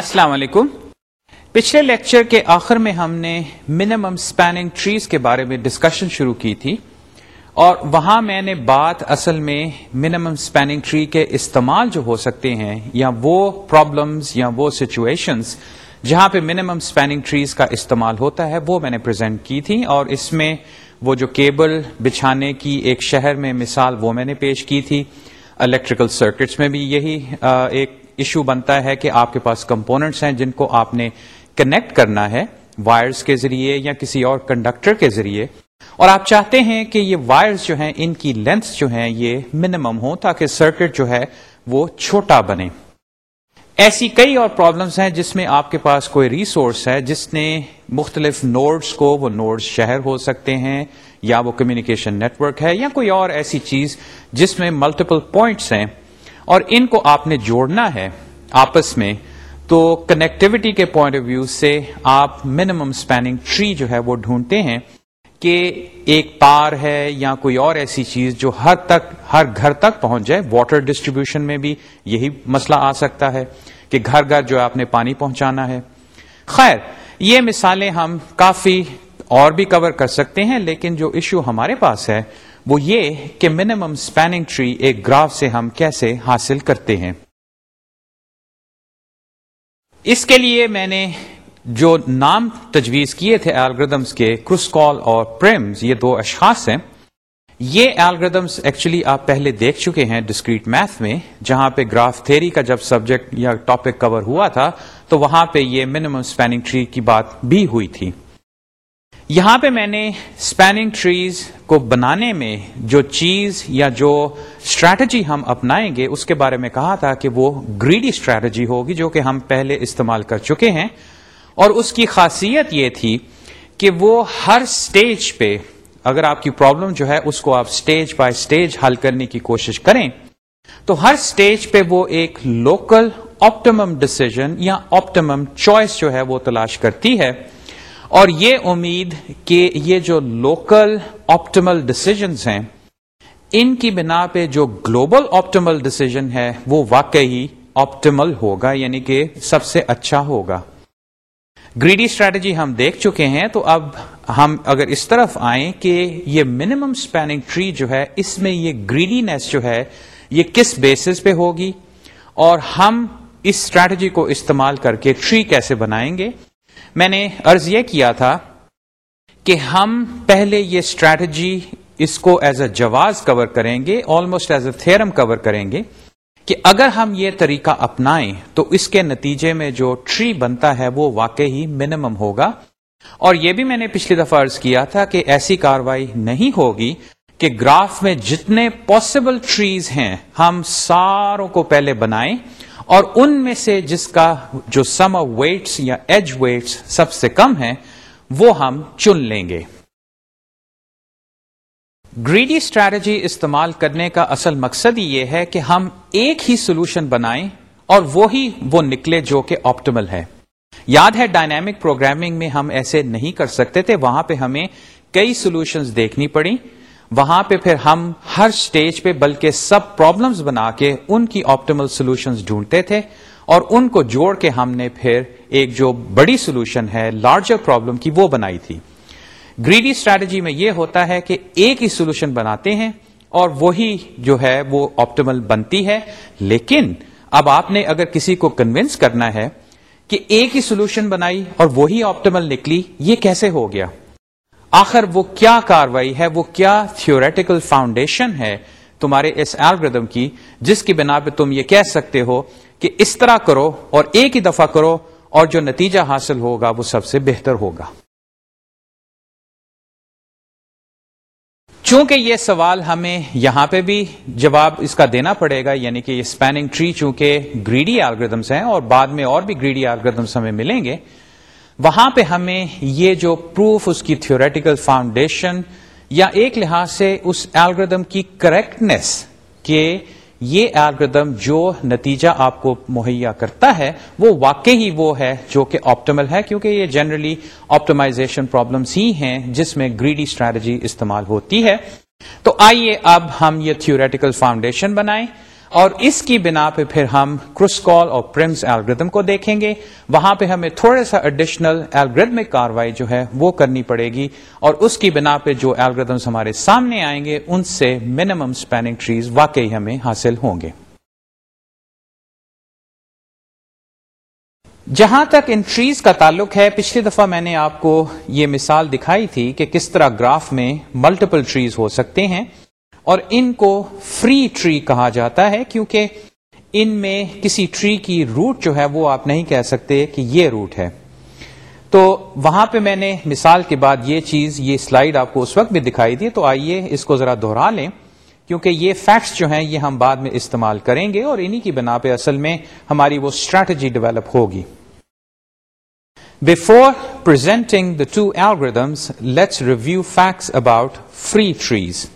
السلام علیکم پچھلے لیکچر کے آخر میں ہم نے منیمم اسپیننگ ٹریز کے بارے میں ڈسکشن شروع کی تھی اور وہاں میں نے بات اصل میں منیمم اسپیننگ ٹری کے استعمال جو ہو سکتے ہیں یا وہ پرابلمز یا وہ سچویشنز جہاں پہ منیمم اسپیننگ ٹریز کا استعمال ہوتا ہے وہ میں نے پریزنٹ کی تھی اور اس میں وہ جو کیبل بچھانے کی ایک شہر میں مثال وہ میں نے پیش کی تھی الیکٹریکل سرکٹس میں بھی یہی ایک ایشو بنتا ہے کہ آپ کے پاس کمپوننٹس ہیں جن کو آپ نے کنیکٹ کرنا ہے وائرز کے ذریعے یا کسی اور کنڈکٹر کے ذریعے اور آپ چاہتے ہیں کہ یہ وائرز جو ہیں ان کی لینتھ جو ہیں یہ منیمم ہو تاکہ سرکٹ جو ہے وہ چھوٹا بنے ایسی کئی اور پرابلمس ہیں جس میں آپ کے پاس کوئی ریسورس ہے جس نے مختلف نوڈس کو وہ نوڈس شہر ہو سکتے ہیں یا وہ کمیونیکیشن نیٹورک ہے یا کوئی اور ایسی چیز جس میں ملٹیپل پوائنٹس ہیں اور ان کو آپ نے جوڑنا ہے آپس میں تو کنیکٹوٹی کے پوائنٹ آف ویو سے آپ منیمم اسپیننگ ٹری جو ہے وہ ڈھونڈتے ہیں کہ ایک پار ہے یا کوئی اور ایسی چیز جو ہر تک ہر گھر تک پہنچ جائے واٹر ڈسٹریبیوشن میں بھی یہی مسئلہ آ سکتا ہے کہ گھر گھر جو ہے آپ نے پانی پہنچانا ہے خیر یہ مثالیں ہم کافی اور بھی کور کر سکتے ہیں لیکن جو ایشو ہمارے پاس ہے وہ یہ کہ منیمم اسپیننگ ٹری ایک گراف سے ہم کیسے حاصل کرتے ہیں اس کے لیے میں نے جو نام تجویز کیے تھے الگردمس کے کرسکال کال اور پریمز یہ دو اشخاص ہیں یہ الگریدمس ایکچولی آپ پہلے دیکھ چکے ہیں ڈسکریٹ میتھ میں جہاں پہ گراف تھیری کا جب سبجیکٹ یا ٹاپک کور ہوا تھا تو وہاں پہ یہ منیمم اسپیننگ ٹری کی بات بھی ہوئی تھی یہاں پہ میں نے اسپیننگ ٹریز کو بنانے میں جو چیز یا جو اسٹریٹجی ہم اپنائیں گے اس کے بارے میں کہا تھا کہ وہ گریڈی اسٹریٹجی ہوگی جو کہ ہم پہلے استعمال کر چکے ہیں اور اس کی خاصیت یہ تھی کہ وہ ہر اسٹیج پہ اگر آپ کی پرابلم جو ہے اس کو آپ اسٹیج بائی اسٹیج حل کرنے کی کوشش کریں تو ہر اسٹیج پہ وہ ایک لوکل آپٹیم ڈسیزن یا آپٹیم چوائس جو ہے وہ تلاش کرتی ہے اور یہ امید کہ یہ جو لوکل آپٹیمل ڈسیزنس ہیں ان کی بنا پہ جو گلوبل آپٹیمل ڈسیزن ہے وہ واقعی آپٹیمل ہوگا یعنی کہ سب سے اچھا ہوگا گریڈی اسٹریٹجی ہم دیکھ چکے ہیں تو اب ہم اگر اس طرف آئیں کہ یہ منیمم اسپیننگ ٹری جو ہے اس میں یہ گریڈینیس نیس جو ہے یہ کس بیسس پہ ہوگی اور ہم اس اسٹریٹجی کو استعمال کر کے ٹری کیسے بنائیں گے میں نے عرض یہ کیا تھا کہ ہم پہلے یہ اسٹریٹجی اس کو ایز اے جواز کور کریں گے almost as a theorem cover کریں گے کہ اگر ہم یہ طریقہ اپنائیں تو اس کے نتیجے میں جو ٹری بنتا ہے وہ واقع ہی منیمم ہوگا اور یہ بھی میں نے پچھلی دفعہ ارض کیا تھا کہ ایسی کاروائی نہیں ہوگی کہ گراف میں جتنے پاسبل ٹریز ہیں ہم ساروں کو پہلے بنائیں اور ان میں سے جس کا جو سم آف ویٹس یا ایج ویٹس سب سے کم ہے وہ ہم چن لیں گے گریڈی اسٹریٹجی استعمال کرنے کا اصل مقصد یہ ہے کہ ہم ایک ہی سولوشن بنائیں اور وہی وہ وہ نکلے جو کہ آپٹیمل ہے یاد ہے ڈائنامک پروگرامنگ میں ہم ایسے نہیں کر سکتے تھے وہاں پہ ہمیں کئی سولوشن دیکھنی پڑیں وہاں پہ پھر ہم ہر سٹیج پہ بلکہ سب پرابلمز بنا کے ان کی آپٹیمل سولوشن ڈھونڈتے تھے اور ان کو جوڑ کے ہم نے پھر ایک جو بڑی سولوشن ہے لارجر پرابلم کی وہ بنائی تھی گریڈی اسٹریٹجی میں یہ ہوتا ہے کہ ایک ہی سولوشن بناتے ہیں اور وہی جو ہے وہ آپٹیمل بنتی ہے لیکن اب آپ نے اگر کسی کو کنوینس کرنا ہے کہ ایک ہی سولوشن بنائی اور وہی آپٹیمل نکلی یہ کیسے ہو گیا آخر وہ کیا کاروائی ہے وہ کیا تھیوریٹیکل فاؤنڈیشن ہے تمہارے اس ایلگردم کی جس کی بنا پہ تم یہ کہہ سکتے ہو کہ اس طرح کرو اور ایک ہی دفعہ کرو اور جو نتیجہ حاصل ہوگا وہ سب سے بہتر ہوگا چونکہ یہ سوال ہمیں یہاں پہ بھی جواب اس کا دینا پڑے گا یعنی کہ یہ سپیننگ ٹری چونکہ گریڈی الگریدمس ہیں اور بعد میں اور بھی گریڈی الگریدمس ہمیں ملیں گے وہاں پہ ہمیں یہ جو پروف اس کی تھیوریٹیکل فاؤنڈیشن یا ایک لحاظ سے اس ایلگردم کی کریکٹنیس کہ یہ ایلگردم جو نتیجہ آپ کو مہیا کرتا ہے وہ واقعی ہی وہ ہے جو کہ آپٹمل ہے کیونکہ یہ جنرلی آپٹمائزیشن پرابلمس ہی ہیں جس میں گریڈی اسٹریٹجی استعمال ہوتی ہے تو آئیے اب ہم یہ تھیوریٹیکل فاؤنڈیشن بنائیں اور اس کی بنا پہ پھر ہم کال اور پرمس ایلگردم کو دیکھیں گے وہاں پہ ہمیں تھوڑا سا اڈیشنل ایلگریدمک کاروائی جو ہے وہ کرنی پڑے گی اور اس کی بنا پہ جو ایلگردمس ہمارے سامنے آئیں گے ان سے منیمم اسپینگ ٹریز واقعی ہمیں حاصل ہوں گے جہاں تک ان ٹریز کا تعلق ہے پچھلی دفعہ میں نے آپ کو یہ مثال دکھائی تھی کہ کس طرح گراف میں ملٹیپل ٹریز ہو سکتے ہیں اور ان کو فری ٹری کہا جاتا ہے کیونکہ ان میں کسی ٹری کی روٹ جو ہے وہ آپ نہیں کہہ سکتے کہ یہ روٹ ہے تو وہاں پہ میں نے مثال کے بعد یہ چیز یہ سلائیڈ آپ کو اس وقت بھی دکھائی دی تو آئیے اس کو ذرا دہرا لیں کیونکہ یہ فیکٹس جو ہیں یہ ہم بعد میں استعمال کریں گے اور انہی کی بنا پہ اصل میں ہماری وہ اسٹریٹجی ڈیولپ ہوگی before presenting the two algorithms let's review facts about free trees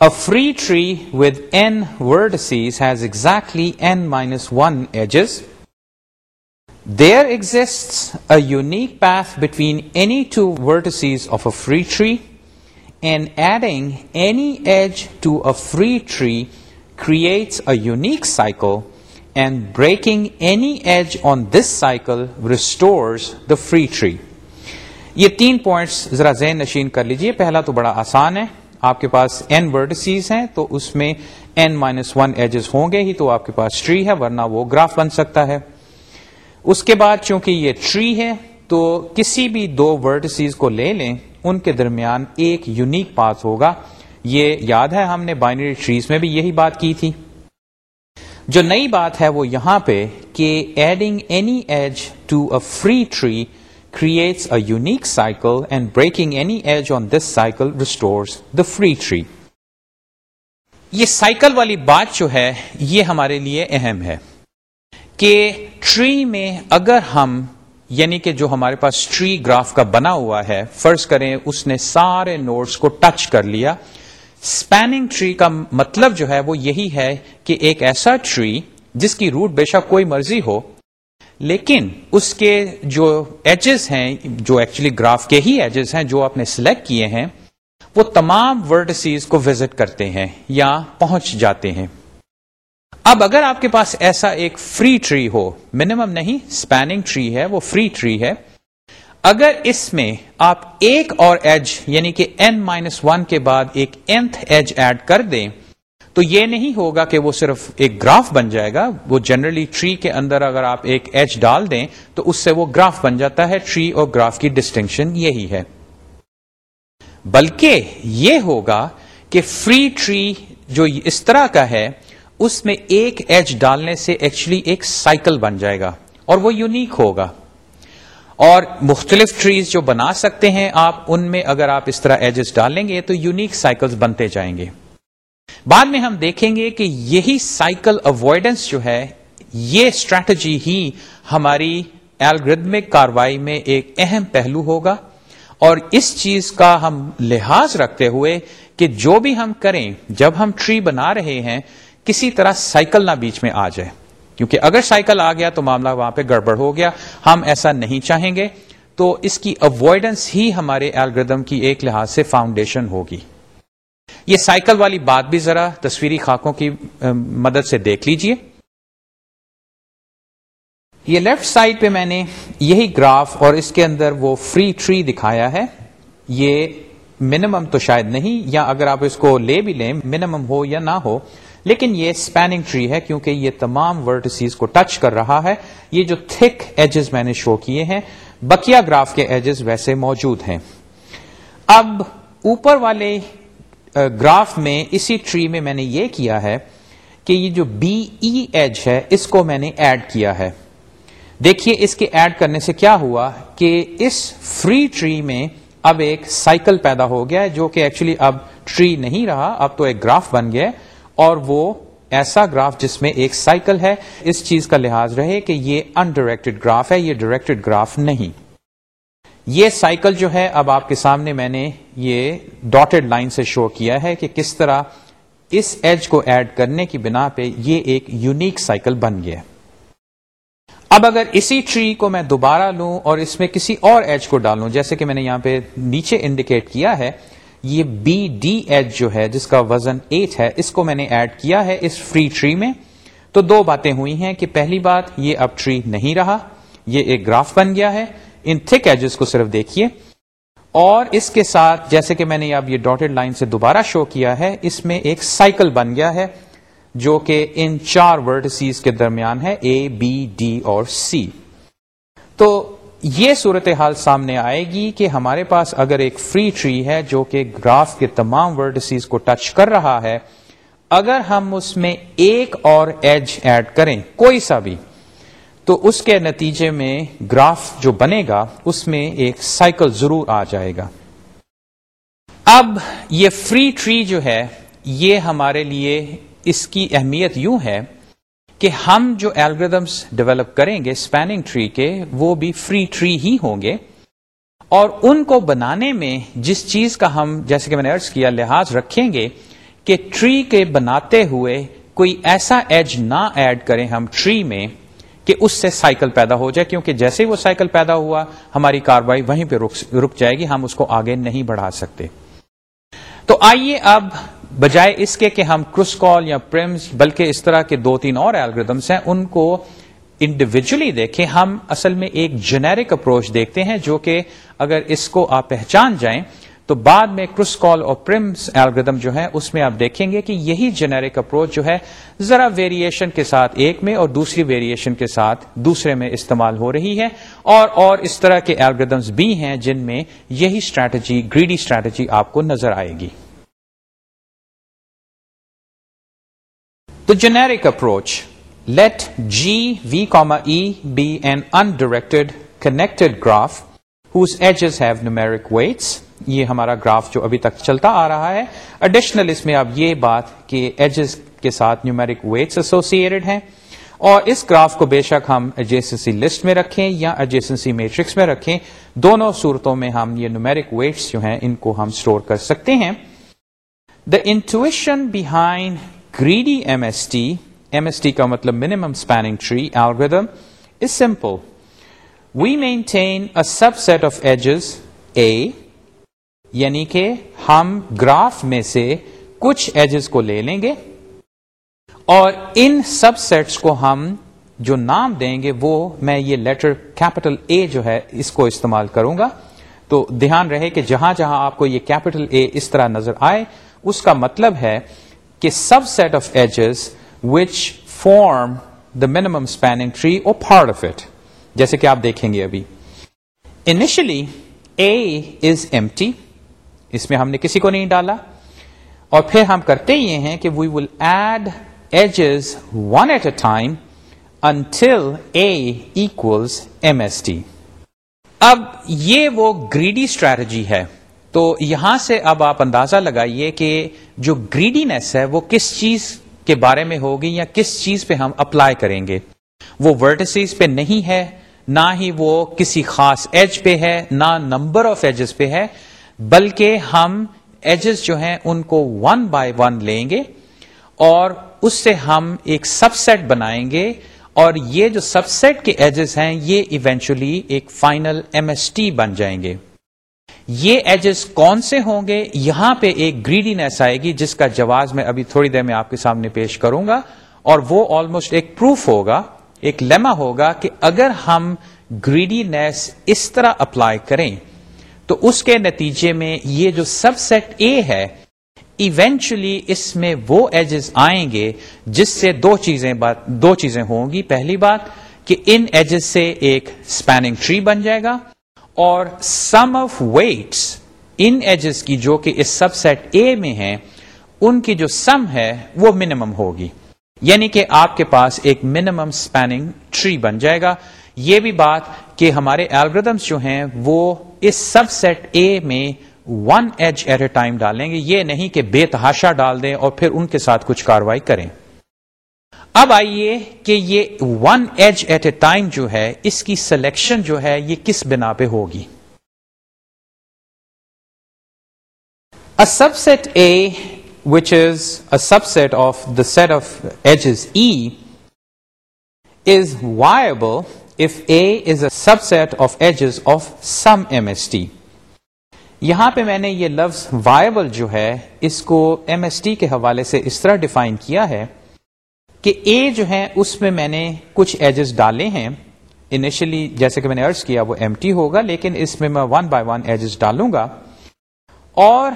A free tree with n vertices has exactly n minus 1 edges. There exists a unique path between any two vertices of a free tree, and adding any edge to a free tree creates a unique cycle, and breaking any edge on this cycle restores the free tree. یہ تین points ذرا ذہن نشین کر لیجئے پہلا تو بڑا آسان ہے آپ کے پاس این ورڈسیز ہیں تو اس میں این مائنس ون ایجز ہوں گے ہی تو آپ کے پاس ٹری ہے ورنہ وہ گراف بن سکتا ہے اس کے بعد چونکہ یہ ٹری ہے تو کسی بھی دو ورڈسیز کو لے لیں ان کے درمیان ایک یونیک پاس ہوگا یہ یاد ہے ہم نے بائنری ٹریز میں بھی یہی بات کی تھی جو نئی بات ہے وہ یہاں پہ کہ adding any edge to a free tree creates a unique cycle and breaking any edge on this cycle restores the free tree. یہ سائیکل والی بات جو ہے یہ ہمارے لیے اہم ہے کہ ٹری میں اگر ہم یعنی کہ جو ہمارے پاس ٹری گراف کا بنا ہوا ہے فرض کریں اس نے سارے نوٹس کو ٹچ کر لیا اسپیننگ ٹری کا مطلب جو ہے وہ یہی ہے کہ ایک ایسا ٹری جس کی روٹ بے شک کوئی مرضی ہو لیکن اس کے جو ایجز ہیں جو ایکچولی گراف کے ہی ایجز ہیں جو آپ نے سلیکٹ کیے ہیں وہ تمام ورڈ سیز کو وزٹ کرتے ہیں یا پہنچ جاتے ہیں اب اگر آپ کے پاس ایسا ایک فری ٹری ہو منیمم نہیں اسپیننگ ٹری ہے وہ فری ٹری ہے اگر اس میں آپ ایک اور ایج یعنی کہ n مائنس ون کے بعد ایک nth ایج ایڈ کر دیں تو یہ نہیں ہوگا کہ وہ صرف ایک گراف بن جائے گا وہ جنرلی ٹری کے اندر اگر آپ ایک ایچ ڈال دیں تو اس سے وہ گراف بن جاتا ہے ٹری اور گراف کی ڈسٹنکشن یہی ہے بلکہ یہ ہوگا کہ فری ٹری جو اس طرح کا ہے اس میں ایک ایچ ڈالنے سے ایکچولی ایک سائیکل بن جائے گا اور وہ یونیک ہوگا اور مختلف ٹریز جو بنا سکتے ہیں آپ ان میں اگر آپ اس طرح ایجز ڈالیں گے تو یونیک سائیکلز بنتے جائیں گے بعد میں ہم دیکھیں گے کہ یہی سائیکل اوائڈنس جو ہے یہ اسٹریٹجی ہی ہماری الگریدمک کاروائی میں ایک اہم پہلو ہوگا اور اس چیز کا ہم لحاظ رکھتے ہوئے کہ جو بھی ہم کریں جب ہم ٹری بنا رہے ہیں کسی طرح سائیکل نہ بیچ میں آ جائے کیونکہ اگر سائیکل آ گیا تو معاملہ وہاں پہ گڑبڑ ہو گیا ہم ایسا نہیں چاہیں گے تو اس کی اوائڈنس ہی ہمارے ایلگردم کی ایک لحاظ سے فاؤنڈیشن ہوگی یہ سائیکل والی بات بھی ذرا تصویری خاکوں کی مدد سے دیکھ لیجئے یہ لیفٹ سائڈ پہ میں نے یہی گراف اور اس اس کے اندر وہ فری ٹری دکھایا ہے یہ منیمم تو شاید نہیں یا اگر آپ کو لے بھی لیں منیمم ہو یا نہ ہو لیکن یہ اسپیننگ ٹری ہے کیونکہ یہ تمام ورڈ کو ٹچ کر رہا ہے یہ جو تھک ایجز میں نے شو کیے ہیں بکیا گراف کے ایجز ویسے موجود ہیں اب اوپر والے گراف میں اسی ٹری میں میں نے یہ کیا ہے کہ یہ جو بی ایج ہے اس کو میں نے ایڈ کیا ہے دیکھیے اس کے ایڈ کرنے سے کیا ہوا کہ اس فری ٹری میں اب ایک سائیکل پیدا ہو گیا جو کہ ایکچولی اب ٹری نہیں رہا اب تو ایک گراف بن گیا اور وہ ایسا گراف جس میں ایک سائیکل ہے اس چیز کا لحاظ رہے کہ یہ انڈائریکٹڈ گراف ہے یہ ڈائریکٹڈ گراف نہیں یہ سائیکل جو ہے اب آپ کے سامنے میں نے یہ ڈاٹڈ لائن سے شو کیا ہے کہ کس طرح اس ایج کو ایڈ کرنے کی بنا پہ یہ ایک یونیک سائیکل بن گیا اب اگر اسی ٹری کو میں دوبارہ لوں اور اس میں کسی اور ایج کو ڈالوں جیسے کہ میں نے یہاں پہ نیچے انڈیکیٹ کیا ہے یہ بی ڈی ایج جو ہے جس کا وزن ایٹ ہے اس کو میں نے ایڈ کیا ہے اس فری ٹری میں تو دو باتیں ہوئی ہیں کہ پہلی بات یہ اب ٹری نہیں رہا یہ ایک گراف بن گیا ہے ان تھک ایجز کو صرف دیکھیے اور اس کے ساتھ جیسے کہ میں نے اب یہ ڈاٹڈ لائن سے دوبارہ شو کیا ہے اس میں ایک سائیکل بن گیا ہے جو کہ ان چار ورڈ سیز کے درمیان ہے اے بی ڈی اور سی تو یہ صورتحال سامنے آئے گی کہ ہمارے پاس اگر ایک فری ٹری ہے جو کہ گراف کے تمام ورڈ سیز کو ٹچ کر رہا ہے اگر ہم اس میں ایک اور ایج ایڈ کریں کوئی سا بھی تو اس کے نتیجے میں گراف جو بنے گا اس میں ایک سائیکل ضرور آ جائے گا اب یہ فری ٹری جو ہے یہ ہمارے لیے اس کی اہمیت یوں ہے کہ ہم جو ایلگردمس ڈیولپ کریں گے اسپیننگ ٹری کے وہ بھی فری ٹری ہی ہوں گے اور ان کو بنانے میں جس چیز کا ہم جیسے کہ میں نے ارض کیا لحاظ رکھیں گے کہ ٹری کے بناتے ہوئے کوئی ایسا ایج نہ ایڈ کریں ہم ٹری میں کہ اس سے سائیکل پیدا ہو جائے کیونکہ جیسے ہی وہ سائیکل پیدا ہوا ہماری کاروائی وہیں پہ رک جائے گی ہم اس کو آگے نہیں بڑھا سکتے تو آئیے اب بجائے اس کے کہ ہم کرس کال یا پرمز بلکہ اس طرح کے دو تین اور ایلگردمس ہیں ان کو انڈیویجلی دیکھیں ہم اصل میں ایک جنیرک اپروچ دیکھتے ہیں جو کہ اگر اس کو آپ پہچان جائیں تو بعد میں کال اور پرمس ایلگردم جو ہے اس میں آپ دیکھیں گے کہ یہی جنیرک اپروچ جو ہے ذرا ویریشن کے ساتھ ایک میں اور دوسری ویریشن کے ساتھ دوسرے میں استعمال ہو رہی ہے اور اور اس طرح کے ایلگردمس بھی ہیں جن میں یہی اسٹریٹجی گریڈی اسٹریٹجی آپ کو نظر آئے گی تو generic approach let G V comma be an undirected connected graph whose edges have numeric weights یہ ہمارا گراف جو ابھی تک چلتا آ رہا ہے اڈیشنل اس میں اب یہ بات کہ ایجز کے ساتھ نیومیرک ویٹس ایسوسیڈ ہیں اور اس گراف کو بے شک ہم لسٹ میں رکھیں یا ایجنسی میٹرکس میں رکھیں دونوں صورتوں میں ہم یہ نیومیرک ویٹس جو ہیں ان کو ہم اسٹور کر سکتے ہیں the intuition behind greedy M S T M S T کا مطلب minimum spanning algorithm is simple we maintain a subset of edges A یعنی کہ ہم گراف میں سے کچھ ایجز کو لے لیں گے اور ان سب سیٹس کو ہم جو نام دیں گے وہ میں یہ لیٹر کیپٹل اے جو ہے اس کو استعمال کروں گا تو دھیان رہے کہ جہاں جہاں آپ کو یہ کیپٹل اے اس طرح نظر آئے اس کا مطلب ہے کہ subset of edges which form the minimum spanning tree اور پارٹ آف اٹ جیسے کہ آپ دیکھیں گے ابھی initially A is empty اس میں ہم نے کسی کو نہیں ڈالا اور پھر ہم کرتے یہ ہیں کہ we will add edges one at a time until A equals M S T اب یہ وہ گریڈی اسٹریٹجی ہے تو یہاں سے اب آپ اندازہ لگائیے کہ جو گریڈی نیس ہے وہ کس چیز کے بارے میں ہوگی یا کس چیز پہ ہم اپلائی کریں گے وہ ورٹسیز پہ نہیں ہے نہ ہی وہ کسی خاص ایج پہ ہے نہ نمبر آف ایجز پہ ہے بلکہ ہم ایجز جو ہیں ان کو ون بائی ون لیں گے اور اس سے ہم ایک سب سیٹ بنائیں گے اور یہ جو سب سیٹ کے ایجز ہیں یہ ایونچولی ایک فائنل ایم ایس ٹی بن جائیں گے یہ ایجز کون سے ہوں گے یہاں پہ ایک گریڈینس آئے گی جس کا جواز میں ابھی تھوڑی دیر میں آپ کے سامنے پیش کروں گا اور وہ آلموسٹ ایک پروف ہوگا ایک لیما ہوگا کہ اگر ہم گریڈینس اس طرح اپلائی کریں تو اس کے نتیجے میں یہ جو سب سیٹ اے ہے ایونچلی اس میں وہ ایجز آئیں گے جس سے دو چیزیں بات دو چیزیں ہوں گی پہلی بات کہ ان ایجز سے ایک اسپیننگ ٹری بن جائے گا اور سم آف ویٹس ان ایجز کی جو کہ اس سب سیٹ اے میں ہیں ان کی جو سم ہے وہ منیمم ہوگی یعنی کہ آپ کے پاس ایک منیمم اسپیننگ ٹری بن جائے گا یہ بھی بات کہ ہمارے الگریدمس جو ہیں وہ اس سب سیٹ اے میں one edge at a time ڈالیں گے یہ نہیں کہ بے تحاشا ڈال دیں اور پھر ان کے ساتھ کچھ کاروائی کریں اب آئیے کہ یہ one edge at a time جو ہے اس کی سلیکشن جو ہے یہ کس بنا پہ ہوگی subset A which is a subset of the set of E is viable subset of edges of some M S T یہاں پہ میں نے یہ لفظ وائبل جو ہے اس کو ایم ایس ٹی کے حوالے سے اس طرح ڈیفائن کیا ہے کہ اے جو ہے اس میں میں نے کچھ ایجز ڈالے ہیں انیشلی جیسے کہ میں نے ارض کیا وہ ایم ٹی ہوگا لیکن اس میں میں ون بائی ون ایجز ڈالوں گا اور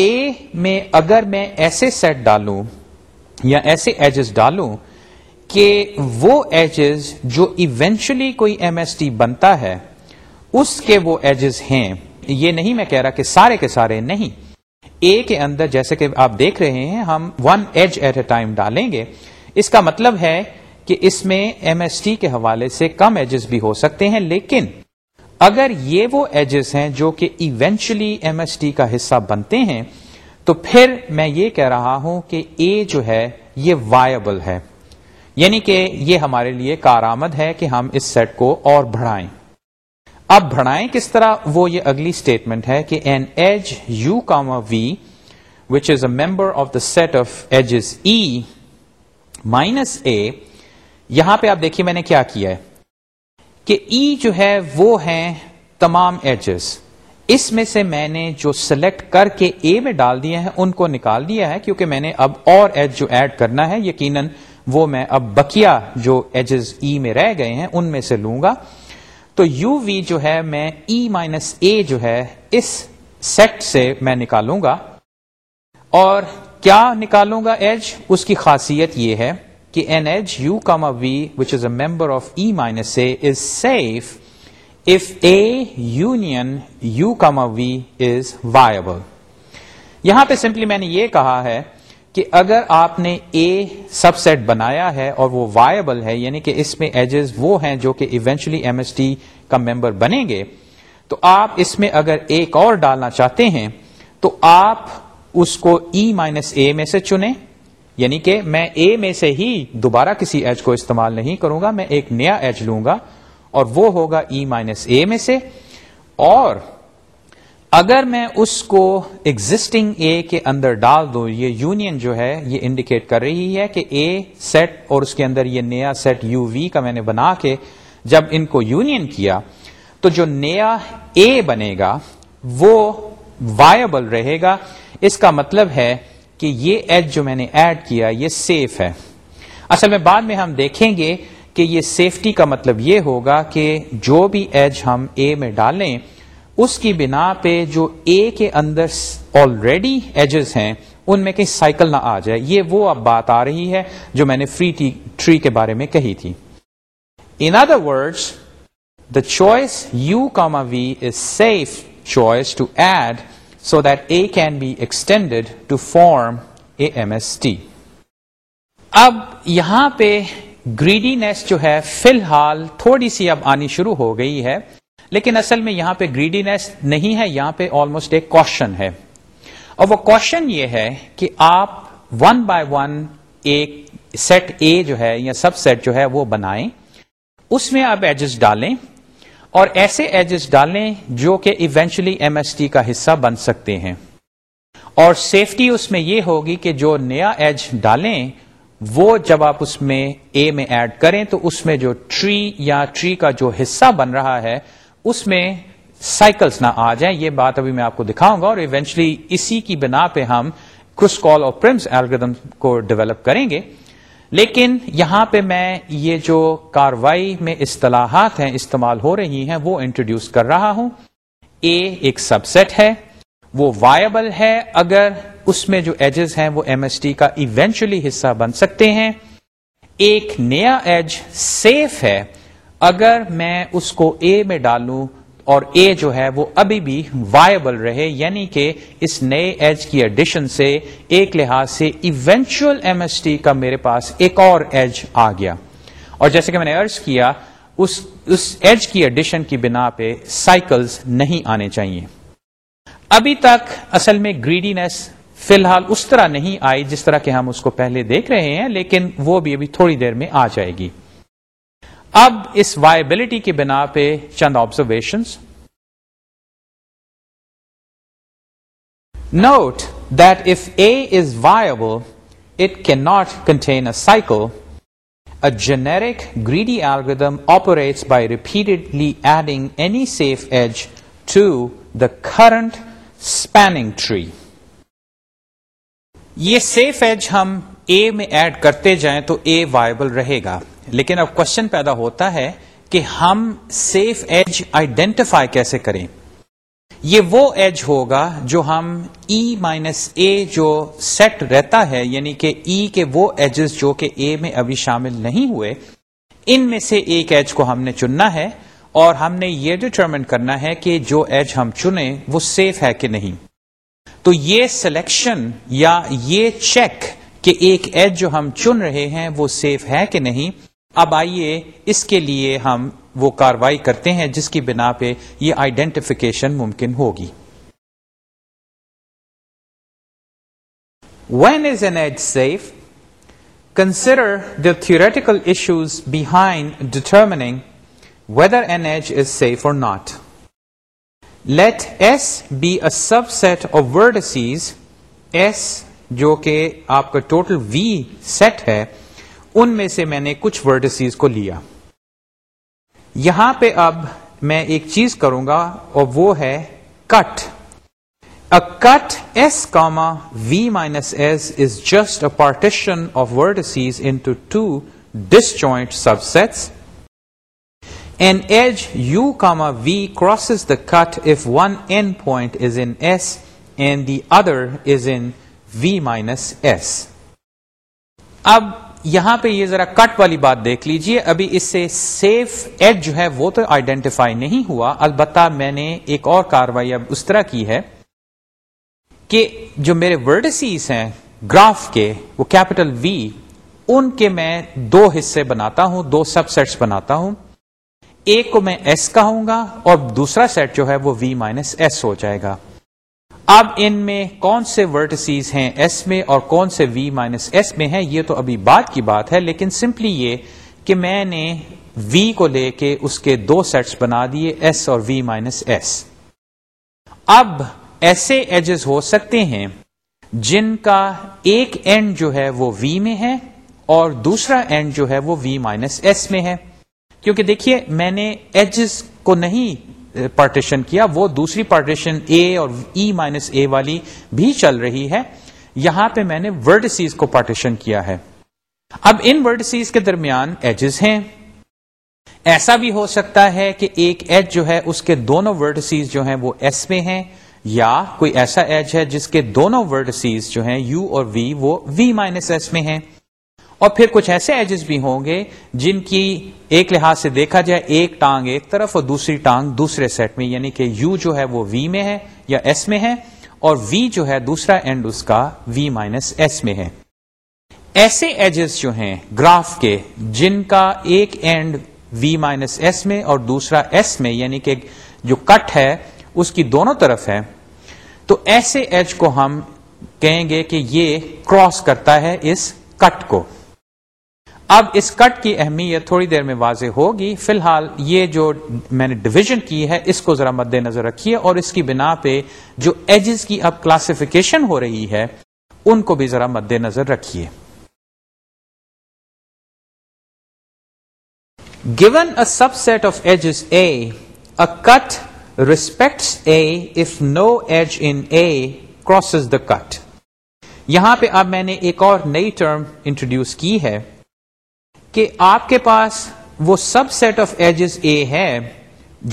اے میں اگر میں ایسے سیٹ ڈالوں یا ایسے ایجز ڈالوں کہ وہ ایجز جو ایونچولی کوئی ایم ایس ٹی بنتا ہے اس کے وہ ایجز ہیں یہ نہیں میں کہہ رہا کہ سارے کے سارے نہیں اے کے اندر جیسے کہ آپ دیکھ رہے ہیں ہم one edge at a time ڈالیں گے اس کا مطلب ہے کہ اس میں ایم ایس ٹی کے حوالے سے کم ایجز بھی ہو سکتے ہیں لیکن اگر یہ وہ ایجز ہیں جو کہ ایونچلی ایم ایس ٹی کا حصہ بنتے ہیں تو پھر میں یہ کہہ رہا ہوں کہ اے جو ہے یہ وائبل ہے یعنی کہ یہ ہمارے لیے کارآمد ہے کہ ہم اس سیٹ کو اور بڑھائیں اب بڑھائیں کس طرح وہ یہ اگلی اسٹیٹمنٹ ہے کہ an edge U comma V which is a member of the set of edges E minus A یہاں پہ آپ دیکھیے میں نے کیا کیا ہے کہ ای e جو ہے وہ ہیں تمام ایجز اس میں سے میں نے جو سلیکٹ کر کے اے میں ڈال دیے ہیں ان کو نکال دیا ہے کیونکہ میں نے اب اور ایج جو ایڈ کرنا ہے یقیناً وہ میں اب بکیا جو ایجز ای ای میں رہ گئے ہیں ان میں سے لوں گا تو یو وی جو ہے میں ای مائنس اے جو ہے اس سیٹ سے میں نکالوں گا اور کیا نکالوں گا ایج اس کی خاصیت یہ ہے کہ an edge U comma A V which is a member of E minus A is safe if A union U comma V is viable یہاں پہ سمپلی میں نے یہ کہا ہے کہ اگر آپ نے اے سب سیٹ بنایا ہے اور وہ وائبل ہے یعنی کہ اس میں ایجز وہ ہیں جو کہ ایونچلی کا ممبر بنیں گے تو آپ اس میں اگر ایک اور ڈالنا چاہتے ہیں تو آپ اس کو ای مائنس اے میں سے چنیں یعنی کہ میں اے میں سے ہی دوبارہ کسی ایج کو استعمال نہیں کروں گا میں ایک نیا ایج لوں گا اور وہ ہوگا ای مائنس اے میں سے اور اگر میں اس کو ایگزٹنگ اے کے اندر ڈال دوں یہ یونین جو ہے یہ انڈیکیٹ کر رہی ہے کہ اے سیٹ اور اس کے اندر یہ نیا سیٹ یو وی کا میں نے بنا کے جب ان کو یونین کیا تو جو نیا اے بنے گا وہ وائبل رہے گا اس کا مطلب ہے کہ یہ ایج جو میں نے ایڈ کیا یہ سیف ہے اصل میں بعد میں ہم دیکھیں گے کہ یہ سیفٹی کا مطلب یہ ہوگا کہ جو بھی ایج ہم اے میں ڈالیں اس کی بنا پہ جو اے کے اندر آلریڈی ایجز ہیں ان میں کہیں سائیکل نہ آ جائے یہ وہ اب بات آ رہی ہے جو میں نے فری ٹری کے بارے میں کہی تھی in other word the choice U comma V is safe choice to add so that A can be extended to form a M S T اب یہاں پہ گریڈی نیس جو ہے فی الحال تھوڑی سی اب آنی شروع ہو گئی ہے لیکن اصل میں یہاں پہ گریڈینس نہیں ہے یہاں پہ آلموسٹ ایک کوشچن ہے اور وہ کوشچن یہ ہے کہ آپ ون بائی ون ایک سیٹ اے جو ہے یا سب سیٹ جو ہے وہ بنائیں اس میں آپ ایجز ڈالیں اور ایسے ایجز ڈالیں جو کہ ایونچلی ایم ایس ٹی کا حصہ بن سکتے ہیں اور سیفٹی اس میں یہ ہوگی کہ جو نیا ایج ڈالیں وہ جب آپ اس میں اے میں ایڈ کریں تو اس میں جو ٹری یا ٹری کا جو حصہ بن رہا ہے اس میں سائیکلز نہ آ جائیں یہ بات ابھی میں آپ کو دکھاؤں گا اور ایونچلی اسی کی بنا پہ ہم کس کال اور ایلگردم کو ڈیولپ کریں گے لیکن یہاں پہ میں یہ جو کاروائی میں اصطلاحات ہیں استعمال ہو رہی ہیں وہ انٹروڈیوس کر رہا ہوں اے ایک سب سیٹ ہے وہ وائبل ہے اگر اس میں جو ایجز ہیں وہ ایم ایس ٹی کا ایونچولی حصہ بن سکتے ہیں ایک نیا ایج سیف ہے اگر میں اس کو اے میں ڈالوں اور اے جو ہے وہ ابھی بھی وائبل رہے یعنی کہ اس نئے ایج کی ایڈیشن سے ایک لحاظ سے ایم ایس ٹی کا میرے پاس ایک اور ایج آ گیا اور جیسے کہ میں نے ارض کیا اس اس ایج کی ایڈیشن کی بنا پہ سائیکلز نہیں آنے چاہیے ابھی تک اصل میں گریڈینس فی الحال اس طرح نہیں آئی جس طرح کہ ہم اس کو پہلے دیکھ رہے ہیں لیکن وہ بھی ابھی تھوڑی دیر میں آ جائے گی اب اس وائبلٹی کی بنا پہ چند observations note that if A is viable it can not contain a cycle A generic greedy algorithm operates by repeatedly adding any safe edge to the current spanning tree. یہ safe edge ہم A میں add کرتے جائیں تو A viable رہے گا لیکن اب question پیدا ہوتا ہے کہ ہم سیف ایج آئیڈینٹیفائی کیسے کریں یہ وہ ایج ہوگا جو ہم ای مائنس اے جو سیٹ رہتا ہے یعنی کہ ای e کے وہ ایجز جو کہ اے میں ابھی شامل نہیں ہوئے ان میں سے ایک ایج کو ہم نے چننا ہے اور ہم نے یہ ڈٹرمنٹ کرنا ہے کہ جو ایج ہم چنے وہ سیف ہے کہ نہیں تو یہ سلیکشن یا یہ چیک کہ ایک ایج جو ہم چن رہے ہیں وہ سیف ہے کہ نہیں اب آئیے اس کے لیے ہم وہ کاروائی کرتے ہیں جس کی بنا پہ یہ آئیڈینٹیفیکیشن ممکن ہوگی when is an edge safe consider the theoretical issues behind determining whether an edge is safe or not let S be a subset of vertices S جو کہ آپ کا ٹوٹل وی سیٹ ہے ان میں سے میں نے کچھ ورڈسیز کو لیا یہاں پہ اب میں ایک چیز کروں گا اور وہ ہے cut a cut S comma V minus S is just a partition of word disjoint subsets and edge U comma V cross the cut if one end point is in S and the other is in V minus S اب یہاں پہ یہ ذرا کٹ والی بات دیکھ لیجئے ابھی اس سے سیف ایڈ جو ہے وہ تو آئیڈینٹیفائی نہیں ہوا البتہ میں نے ایک اور کاروائی اب اس طرح کی ہے کہ جو میرے ورڈسیز ہیں گراف کے وہ کیپٹل وی ان کے میں دو حصے بناتا ہوں دو سب سیٹس بناتا ہوں ایک کو میں ایس کہوں گا اور دوسرا سیٹ جو ہے وہ وی مائنس ایس ہو جائے گا اب ان میں کون سے ورٹسیز ہیں ایس میں اور کون سے وی مائنس ایس میں ہیں یہ تو ابھی بات کی بات ہے لیکن سمپلی یہ کہ میں نے وی کو لے کے اس کے دو سیٹس بنا دیے ایس اور وی مائنس ایس اب ایسے ایجز ہو سکتے ہیں جن کا ایک اینڈ جو ہے وہ وی میں ہے اور دوسرا اینڈ جو ہے وہ وی مائنس ایس میں ہے کیونکہ دیکھیے میں نے ایجز کو نہیں پارٹیشن کیا وہ دوسری پارٹیشن اے اور ای مائنس اے والی بھی چل رہی ہے یہاں پہ میں نے کو پارٹیشن کیا ہے اب ان سیز کے درمیان ایجز ہیں ایسا بھی ہو سکتا ہے کہ ایک ایج جو ہے اس کے دونوں جو ہیں وہ ایس میں ہیں یا کوئی ایسا ایج ہے جس کے دونوں جو ہیں یو اور وی وہ وی مائنس ایس میں ہیں اور پھر کچھ ایسے ایجز بھی ہوں گے جن کی ایک لحاظ سے دیکھا جائے ایک ٹانگ ایک طرف اور دوسری ٹانگ دوسرے سیٹ میں یعنی کہ یو جو ہے وہ وی میں ہے یا ایس میں ہے اور وی جو ہے دوسرا اینڈ اس کا وی مائنس ایس میں ہے ایسے ایجز جو ہیں گراف کے جن کا ایک اینڈ وی مائنس ایس میں اور دوسرا ایس میں یعنی کہ جو کٹ ہے اس کی دونوں طرف ہے تو ایسے ایج کو ہم کہیں گے کہ یہ کراس کرتا ہے اس کٹ کو اب اس کٹ کی اہمیت تھوڑی دیر میں واضح ہوگی فی الحال یہ جو میں نے ڈویژن کی ہے اس کو ذرا مد نظر رکھیے اور اس کی بنا پہ جو ایجز کی اب کلاسیفیکیشن ہو رہی ہے ان کو بھی ذرا مد نظر رکھیے گیون اب set of edges A it respects A if no edge اناس the cut یہاں پہ اب میں نے ایک اور نئی ٹرم انٹروڈیوس کی ہے کہ آپ کے پاس وہ سب سیٹ آف ایجز اے ہے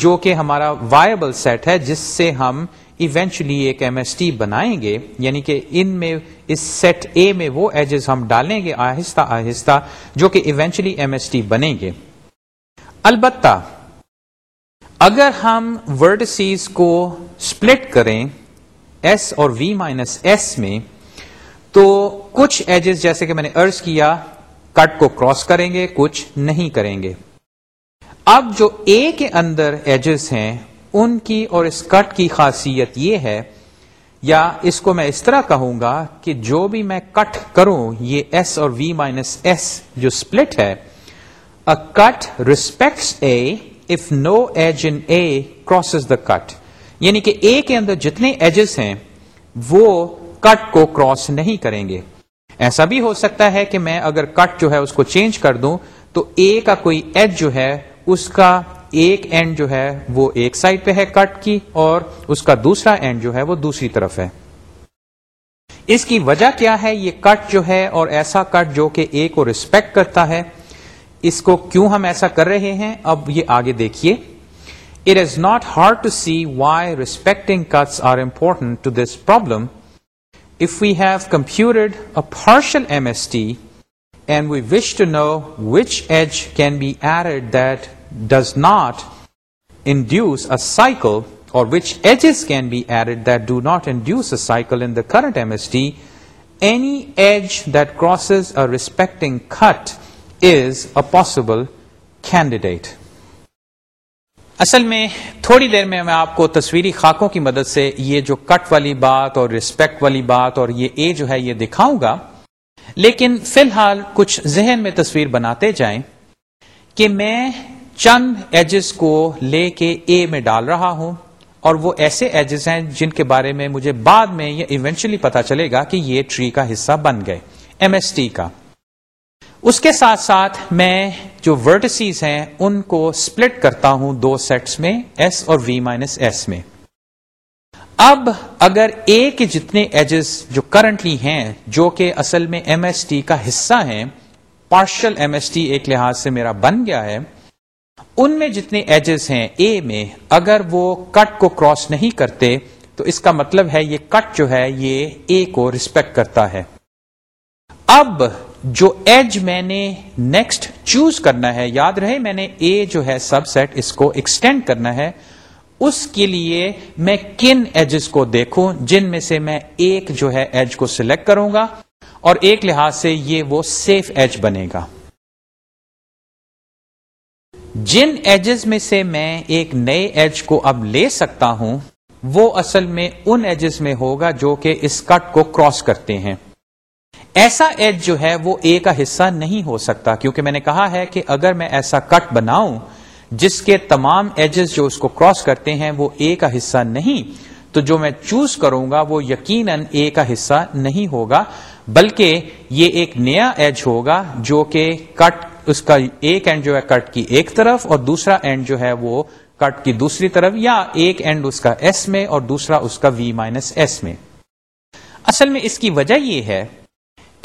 جو کہ ہمارا وائبل سیٹ ہے جس سے ہم ایونچلی ایک ایم ایس ٹی بنائیں گے یعنی کہ ان میں اس سیٹ اے میں وہ ایجز ہم ڈالیں گے آہستہ آہستہ جو کہ ایونچلی ایم ایس ٹی بنیں گے البتہ اگر ہم ورڈ سیز کو سپلٹ کریں ایس اور وی مائنس ایس میں تو کچھ ایجز جیسے کہ میں نے ارض کیا کٹ کو کراس کریں گے کچھ نہیں کریں گے اب جو اے کے اندر ایجز ہیں ان کی اور اس کٹ کی خاصیت یہ ہے یا اس کو میں اس طرح کہوں گا کہ جو بھی میں کٹ کروں یہ ایس اور وی مائنس ایس جو سپلٹ ہے cut respects A if no edge in A crosses the cut یعنی کہ اے کے اندر جتنے ایجز ہیں وہ کٹ کو کراس نہیں کریں گے ایسا بھی ہو سکتا ہے کہ میں اگر کٹ جو ہے اس کو چینج کر دوں تو اے کا کوئی ایج جو ہے اس کا ایک اینڈ جو ہے وہ ایک سائڈ پہ ہے کٹ کی اور اس کا دوسرا اینڈ جو ہے وہ دوسری طرف ہے اس کی وجہ کیا ہے یہ کٹ جو ہے اور ایسا کٹ جو کہ اے کو ریسپیکٹ کرتا ہے اس کو کیوں ہم ایسا کر رہے ہیں اب یہ آگے دیکھیے it is not hard to see why respecting cuts are important to this problem If we have computed a partial MST and we wish to know which edge can be added that does not induce a cycle, or which edges can be added that do not induce a cycle in the current MST, any edge that crosses a respecting cut is a possible candidate. اصل میں تھوڑی دیر میں میں آپ کو تصویری خاکوں کی مدد سے یہ جو کٹ والی بات اور ریسپیکٹ والی بات اور یہ اے جو ہے یہ دکھاؤں گا لیکن فی الحال کچھ ذہن میں تصویر بناتے جائیں کہ میں چند ایجز کو لے کے اے میں ڈال رہا ہوں اور وہ ایسے ایجز ہیں جن کے بارے میں مجھے بعد میں یہ ایونچولی پتا چلے گا کہ یہ ٹری کا حصہ بن گئے ایم ایس ٹی کا اس کے ساتھ ساتھ میں جو ورٹسیز ہیں ان کو سپلٹ کرتا ہوں دو سیٹس میں ایس اور وی مائنس ایس میں اب اگر اے کے جتنے ایجز جو کرنٹلی ہیں جو کہ اصل میں ایم ایس ٹی کا حصہ ہیں پارشل ایم ایس ٹی ایک لحاظ سے میرا بن گیا ہے ان میں جتنے ایجز ہیں اے میں اگر وہ کٹ کو کراس نہیں کرتے تو اس کا مطلب ہے یہ کٹ جو ہے یہ اے کو ریسپیکٹ کرتا ہے اب جو ایج میں نے نیکسٹ چوز کرنا ہے یاد رہے میں نے اے جو ہے سب سیٹ اس کو ایکسٹینڈ کرنا ہے اس کے لیے میں کن ایجز کو دیکھوں جن میں سے میں ایک جو ہے ایج کو سلیکٹ کروں گا اور ایک لحاظ سے یہ وہ سیف ایج بنے گا جن ایجز میں سے میں ایک نئے ایج کو اب لے سکتا ہوں وہ اصل میں ان ایجز میں ہوگا جو کہ اس کٹ کو کراس کرتے ہیں ایسا ایج جو ہے وہ اے کا حصہ نہیں ہو سکتا کیونکہ میں نے کہا ہے کہ اگر میں ایسا کٹ بناؤں جس کے تمام ایجز جو اس کو کراس کرتے ہیں وہ اے کا حصہ نہیں تو جو میں چوز کروں گا وہ یقیناً اے کا حصہ نہیں ہوگا بلکہ یہ ایک نیا ایج ہوگا جو کہ کٹ اس کا ایک اینڈ جو ہے کٹ کی ایک طرف اور دوسرا اینڈ جو ہے وہ کٹ کی دوسری طرف یا ایک اینڈ اس کا ایس میں اور دوسرا اس کا وی مائنس ایس میں اصل میں اس کی وجہ یہ ہے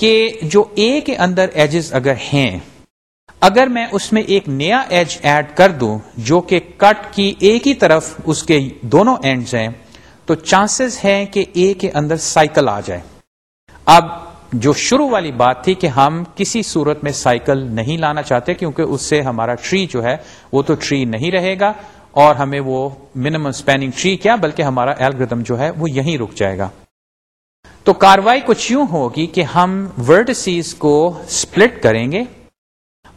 کہ جو اے کے اندر ایجز اگر ہیں اگر میں اس میں ایک نیا ایج ایڈ کر دوں جو کہ کٹ کی ایک ہی طرف اس کے دونوں اینڈز ہیں تو چانسز ہے کہ اے کے اندر سائیکل آ جائے اب جو شروع والی بات تھی کہ ہم کسی صورت میں سائیکل نہیں لانا چاہتے کیونکہ اس سے ہمارا ٹری جو ہے وہ تو ٹری نہیں رہے گا اور ہمیں وہ منیمم سپیننگ ٹری کیا بلکہ ہمارا ایلگردم جو ہے وہ یہیں رک جائے گا تو کاروائی کچھ یوں ہوگی کہ ہم ورڈ کو اسپلٹ کریں گے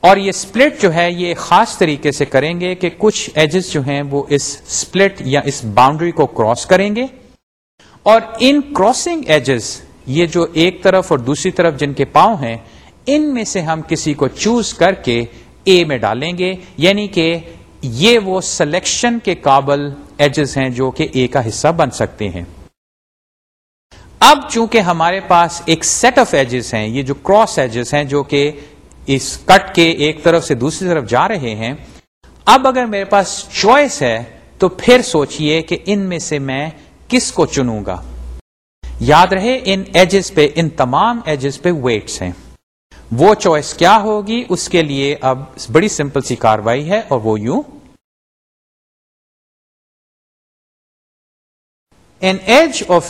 اور یہ اسپلٹ جو ہے یہ خاص طریقے سے کریں گے کہ کچھ ایجز جو ہیں وہ اس سپلٹ یا اس باؤنڈری کو کراس کریں گے اور ان کراسنگ ایجز یہ جو ایک طرف اور دوسری طرف جن کے پاؤں ہیں ان میں سے ہم کسی کو چوز کر کے اے میں ڈالیں گے یعنی کہ یہ وہ سلیکشن کے قابل ایجز ہیں جو کہ اے کا حصہ بن سکتے ہیں اب چونکہ ہمارے پاس ایک سیٹ آف ایجز ہیں یہ جو کراس ایجز ہیں جو کہ اس کٹ کے ایک طرف سے دوسری طرف جا رہے ہیں اب اگر میرے پاس چوائس ہے تو پھر سوچئے کہ ان میں سے میں کس کو چنوں گا یاد رہے ان ایجز پہ ان تمام ایجز پہ ویٹس ہیں وہ چوائس کیا ہوگی اس کے لیے اب بڑی سمپل سی کاروائی ہے اور وہ یوں edge of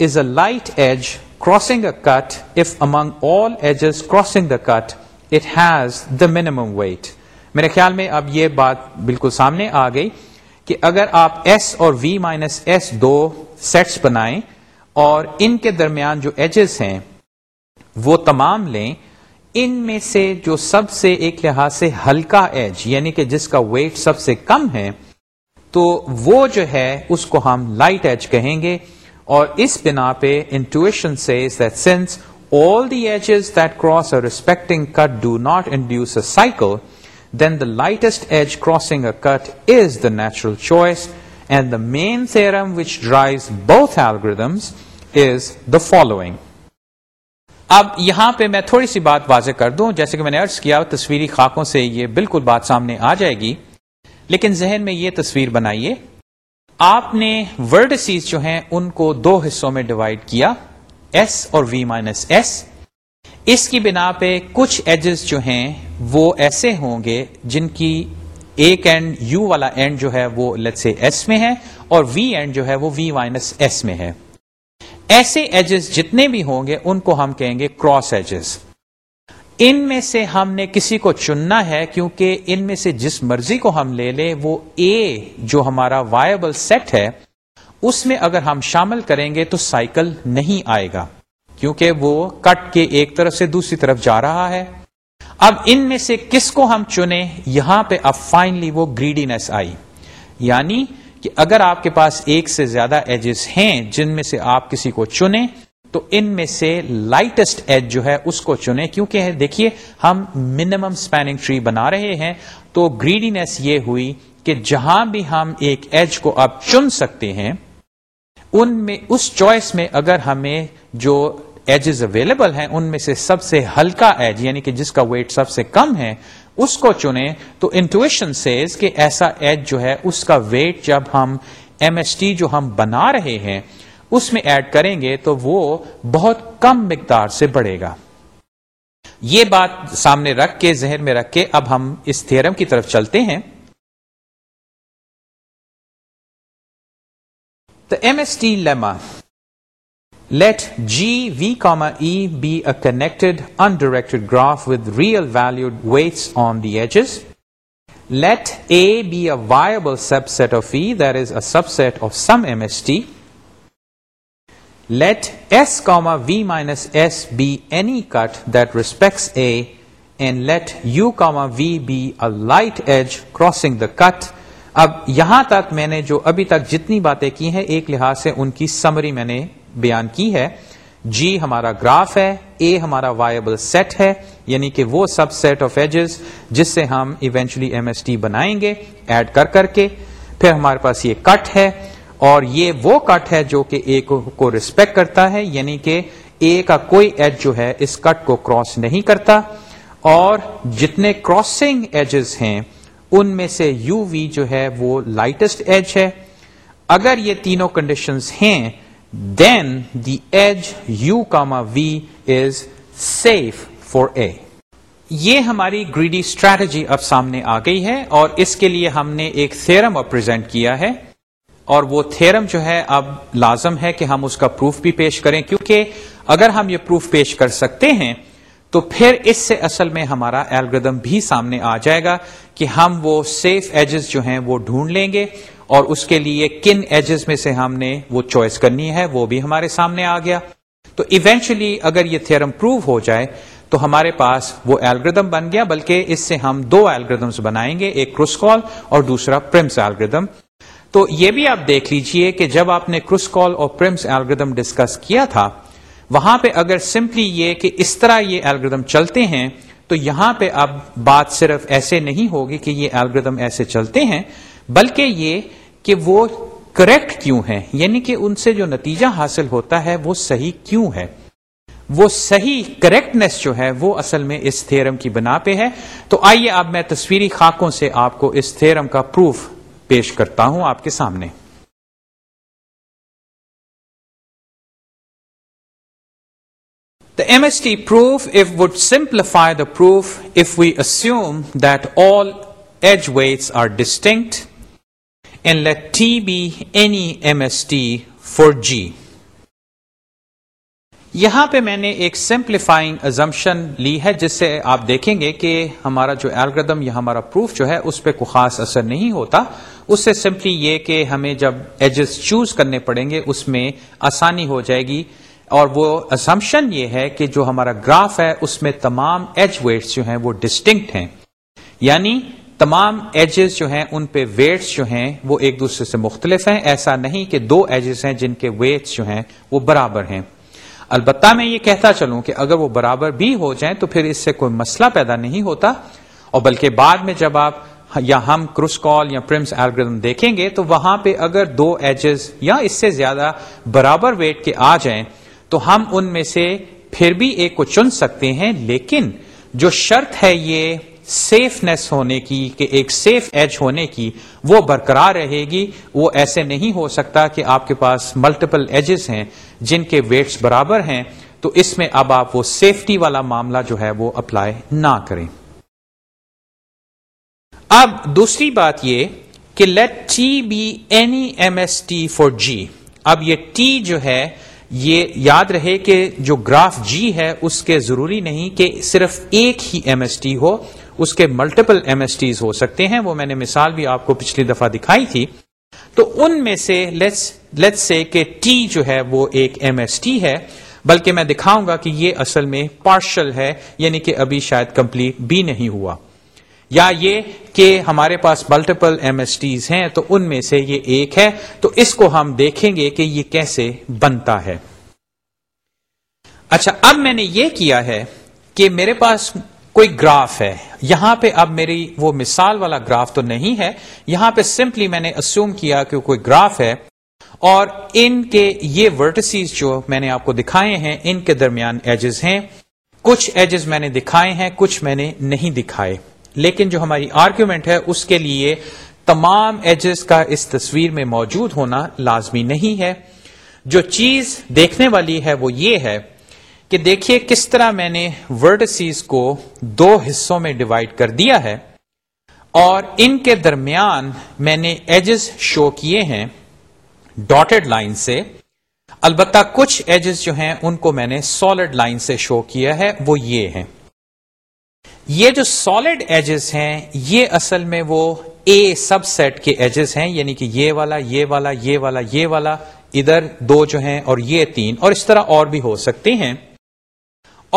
is a light edge crossing a cut if among all edges crossing the cut it has the minimum weight میرے خیال میں اب یہ بات بالکل سامنے آ گئی کہ اگر آپ ایس اور وی مائنس ایس دو سیٹس بنائیں اور ان کے درمیان جو ایجز ہیں وہ تمام لیں ان میں سے جو سب سے ایک لحاظ سے ہلکا ایج یعنی کہ جس کا ویٹ سب سے کم ہے تو وہ جو ہے اس کو ہم لائٹ ایج کہیں گے اور اس بنا پہ intuition then the lightest edge crossing a cut is the natural choice and the main theorem which drives both algorithms following اب یہاں پہ میں تھوڑی سی بات واضح کر دوں جیسے کہ میں نے عرض کیا تصویری خاکوں سے یہ بالکل بات سامنے آ جائے گی لیکن ذہن میں یہ تصویر بنائیے آپ نے ورڈ سیز جو ہیں ان کو دو حصوں میں ڈیوائڈ کیا ایس اور وی مائنس ایس اس کی بنا پہ کچھ ایجز جو ہیں وہ ایسے ہوں گے جن کی ایک اینڈ یو والا اینڈ جو ہے وہ سے ایس میں ہے اور وی اینڈ جو ہے وہ وی مائنس ایس میں ہے ایسے ایجز جتنے بھی ہوں گے ان کو ہم کہیں گے کراس ایجز ان میں سے ہم نے کسی کو چننا ہے کیونکہ ان میں سے جس مرضی کو ہم لے لیں وہ اے جو ہمارا وائبل سیٹ ہے اس میں اگر ہم شامل کریں گے تو سائیکل نہیں آئے گا کیونکہ وہ کٹ کے ایک طرف سے دوسری طرف جا رہا ہے اب ان میں سے کس کو ہم چنے یہاں پہ اب فائنلی وہ گریڈینس آئی یعنی کہ اگر آپ کے پاس ایک سے زیادہ ایجز ہیں جن میں سے آپ کسی کو چنے تو ان میں سے لائٹسٹ ایج جو ہے اس کو چنے کیونکہ دیکھیے ہم منیمم اسپینگ ٹری بنا رہے ہیں تو گریڈینس یہ ہوئی کہ جہاں بھی ہم ایک ایج کو اب چن سکتے ہیں ان میں اس چوائس میں اگر ہمیں جو ایجز اویلیبل ہیں ان میں سے سب سے ہلکا ایج یعنی کہ جس کا ویٹ سب سے کم ہے اس کو چنے تو انٹویشن سیز کہ ایسا ایج جو ہے اس کا ویٹ جب ہم ایم ایس ٹی جو ہم بنا رہے ہیں اس میں ایڈ کریں گے تو وہ بہت کم مقدار سے بڑھے گا یہ بات سامنے رکھ کے ذہن میں رکھ کے اب ہم اس تھیئرم کی طرف چلتے ہیں تو M S T lemma let G V comma E be a connected undirected graph with real valued weights on the edges let A be a viable subset of E there is a subset of some M S T let S comma V minus S be cut that respects A and let U comma V light edge crossing the cut اب یہاں تک میں نے جو ابھی تک جتنی باتیں کی ہیں ایک لحاظ سے ان کی سمری میں نے بیان کی ہے جی ہمارا گراف ہے اے ہمارا وائبل سیٹ ہے یعنی کہ وہ سب سیٹ آف ایجز جس سے ہم ایونچلی ایم ایس ٹی بنائیں گے ایڈ کر کر کے پھر ہمارے پاس یہ کٹ ہے اور یہ وہ کٹ ہے جو کہ اے کو ریسپیکٹ کرتا ہے یعنی کہ اے کا کوئی ایج جو ہے اس کٹ کو کراس نہیں کرتا اور جتنے کراسنگ ایجز ہیں ان میں سے یو وی جو ہے وہ لائٹسٹ ایج ہے اگر یہ تینوں کنڈیشن ہیں then the edge U comma V is safe for A یہ ہماری گریڈی اسٹریٹجی اب سامنے آ گئی ہے اور اس کے لیے ہم نے ایک سیرم اب پرزینٹ کیا ہے اور وہ تھیرم جو ہے اب لازم ہے کہ ہم اس کا پروف بھی پیش کریں کیونکہ اگر ہم یہ پروف پیش کر سکتے ہیں تو پھر اس سے اصل میں ہمارا ایلگردم بھی سامنے آ جائے گا کہ ہم وہ سیف ایجز جو ہیں وہ ڈھونڈ لیں گے اور اس کے لیے کن ایجز میں سے ہم نے وہ چوائس کرنی ہے وہ بھی ہمارے سامنے آ گیا تو ایونچلی اگر یہ تھیرم پروو ہو جائے تو ہمارے پاس وہ ایلگردم بن گیا بلکہ اس سے ہم دو الگریدمس بنائیں گے ایک کروسکال اور دوسرا پرمس الگریدم تو یہ بھی آپ دیکھ لیجئے کہ جب آپ نے کروس کال اور پرمس الگریدم ڈسکس کیا تھا وہاں پہ اگر سمپلی یہ کہ اس طرح یہ الگریدم چلتے ہیں تو یہاں پہ اب بات صرف ایسے نہیں ہوگی کہ یہ الگریدم ایسے چلتے ہیں بلکہ یہ کہ وہ کریکٹ کیوں ہیں یعنی کہ ان سے جو نتیجہ حاصل ہوتا ہے وہ صحیح کیوں ہے وہ صحیح کریکٹنیس جو ہے وہ اصل میں اس تھیرم کی بنا پہ ہے تو آئیے اب میں تصویری خاکوں سے آپ کو اس تھیرم کا پروف پیش کرتا ہوں آپ کے سامنے the M S T proof if we'd simplify the proof if we assume all edge weights are distinct and let T be any M S T for G یہاں پہ میں نے ایک سمپلیفائنگ ازمپشن لی ہے جس سے آپ دیکھیں گے کہ ہمارا جو ایلگردم یا ہمارا پروف جو ہے اس پہ کوئی خاص اثر نہیں ہوتا اس سے سمپلی یہ کہ ہمیں جب ایجز چوز کرنے پڑیں گے اس میں آسانی ہو جائے گی اور وہ ازمپشن یہ ہے کہ جو ہمارا گراف ہے اس میں تمام ایج ویٹس جو ہیں وہ ڈسٹنکٹ ہیں یعنی تمام ایجز جو ہیں ان پہ ویٹس جو ہیں وہ ایک دوسرے سے مختلف ہیں ایسا نہیں کہ دو ایجز ہیں جن کے ویٹس جو ہیں وہ برابر ہیں البتہ میں یہ کہتا چلوں کہ اگر وہ برابر بھی ہو جائیں تو پھر اس سے کوئی مسئلہ پیدا نہیں ہوتا اور بلکہ بعد میں جب آپ یا ہم کال یا پرمس ایلگردم دیکھیں گے تو وہاں پہ اگر دو ایجز یا اس سے زیادہ برابر ویٹ کے آ جائیں تو ہم ان میں سے پھر بھی ایک کو چن سکتے ہیں لیکن جو شرط ہے یہ سیفنیس ہونے کی کہ ایک سیف ایج ہونے کی وہ برقرار رہے گی وہ ایسے نہیں ہو سکتا کہ آپ کے پاس ملٹیپل ایجز ہیں جن کے ویٹس برابر ہیں تو اس میں اب آپ وہ سیفٹی والا معاملہ جو ہے وہ اپلائی نہ کریں اب دوسری بات یہ کہ let T be any M S T for G اب یہ ٹی جو ہے یہ یاد رہے کہ جو گراف جی ہے اس کے ضروری نہیں کہ صرف ایک ہی ایم ایس ٹی ہو اس کے ملٹیپل ایم ایس ٹیز ہو سکتے ہیں وہ میں نے مثال بھی آپ کو پچھلی دفعہ دکھائی تھی تو ان میں سے لیٹس لیٹ سے کہ ٹی جو ہے وہ ایک ایم ایس ٹی ہے بلکہ میں دکھاؤں گا کہ یہ اصل میں پارشل ہے یعنی کہ ابھی شاید کمپلیٹ بھی نہیں ہوا یا یہ کہ ہمارے پاس ملٹیپل ایم ایس ٹیز ہیں تو ان میں سے یہ ایک ہے تو اس کو ہم دیکھیں گے کہ یہ کیسے بنتا ہے اچھا اب میں نے یہ کیا ہے کہ میرے پاس کوئی گراف ہے یہاں پہ اب میری وہ مثال والا گراف تو نہیں ہے یہاں پہ سمپلی میں نے کیا کہ کوئی گراف ہے اور ان کے یہ ورٹسیز جو میں نے آپ کو دکھائے ہیں ان کے درمیان ایجز ہیں کچھ ایجز میں نے دکھائے ہیں کچھ میں نے نہیں دکھائے لیکن جو ہماری آرگیومنٹ ہے اس کے لیے تمام ایجز کا اس تصویر میں موجود ہونا لازمی نہیں ہے جو چیز دیکھنے والی ہے وہ یہ ہے کہ دیکھیے کس طرح میں نے ورڈ کو دو حصوں میں ڈیوائڈ کر دیا ہے اور ان کے درمیان میں نے ایجز شو کیے ہیں ڈاٹڈ لائن سے البتہ کچھ ایجز جو ہیں ان کو میں نے سالڈ لائن سے شو کیا ہے وہ یہ ہیں یہ جو سالڈ ایجز ہیں یہ اصل میں وہ اے سب سیٹ کے ایجز ہیں یعنی کہ یہ والا یہ والا یہ والا یہ والا ادھر دو جو ہیں اور یہ تین اور اس طرح اور بھی ہو سکتے ہیں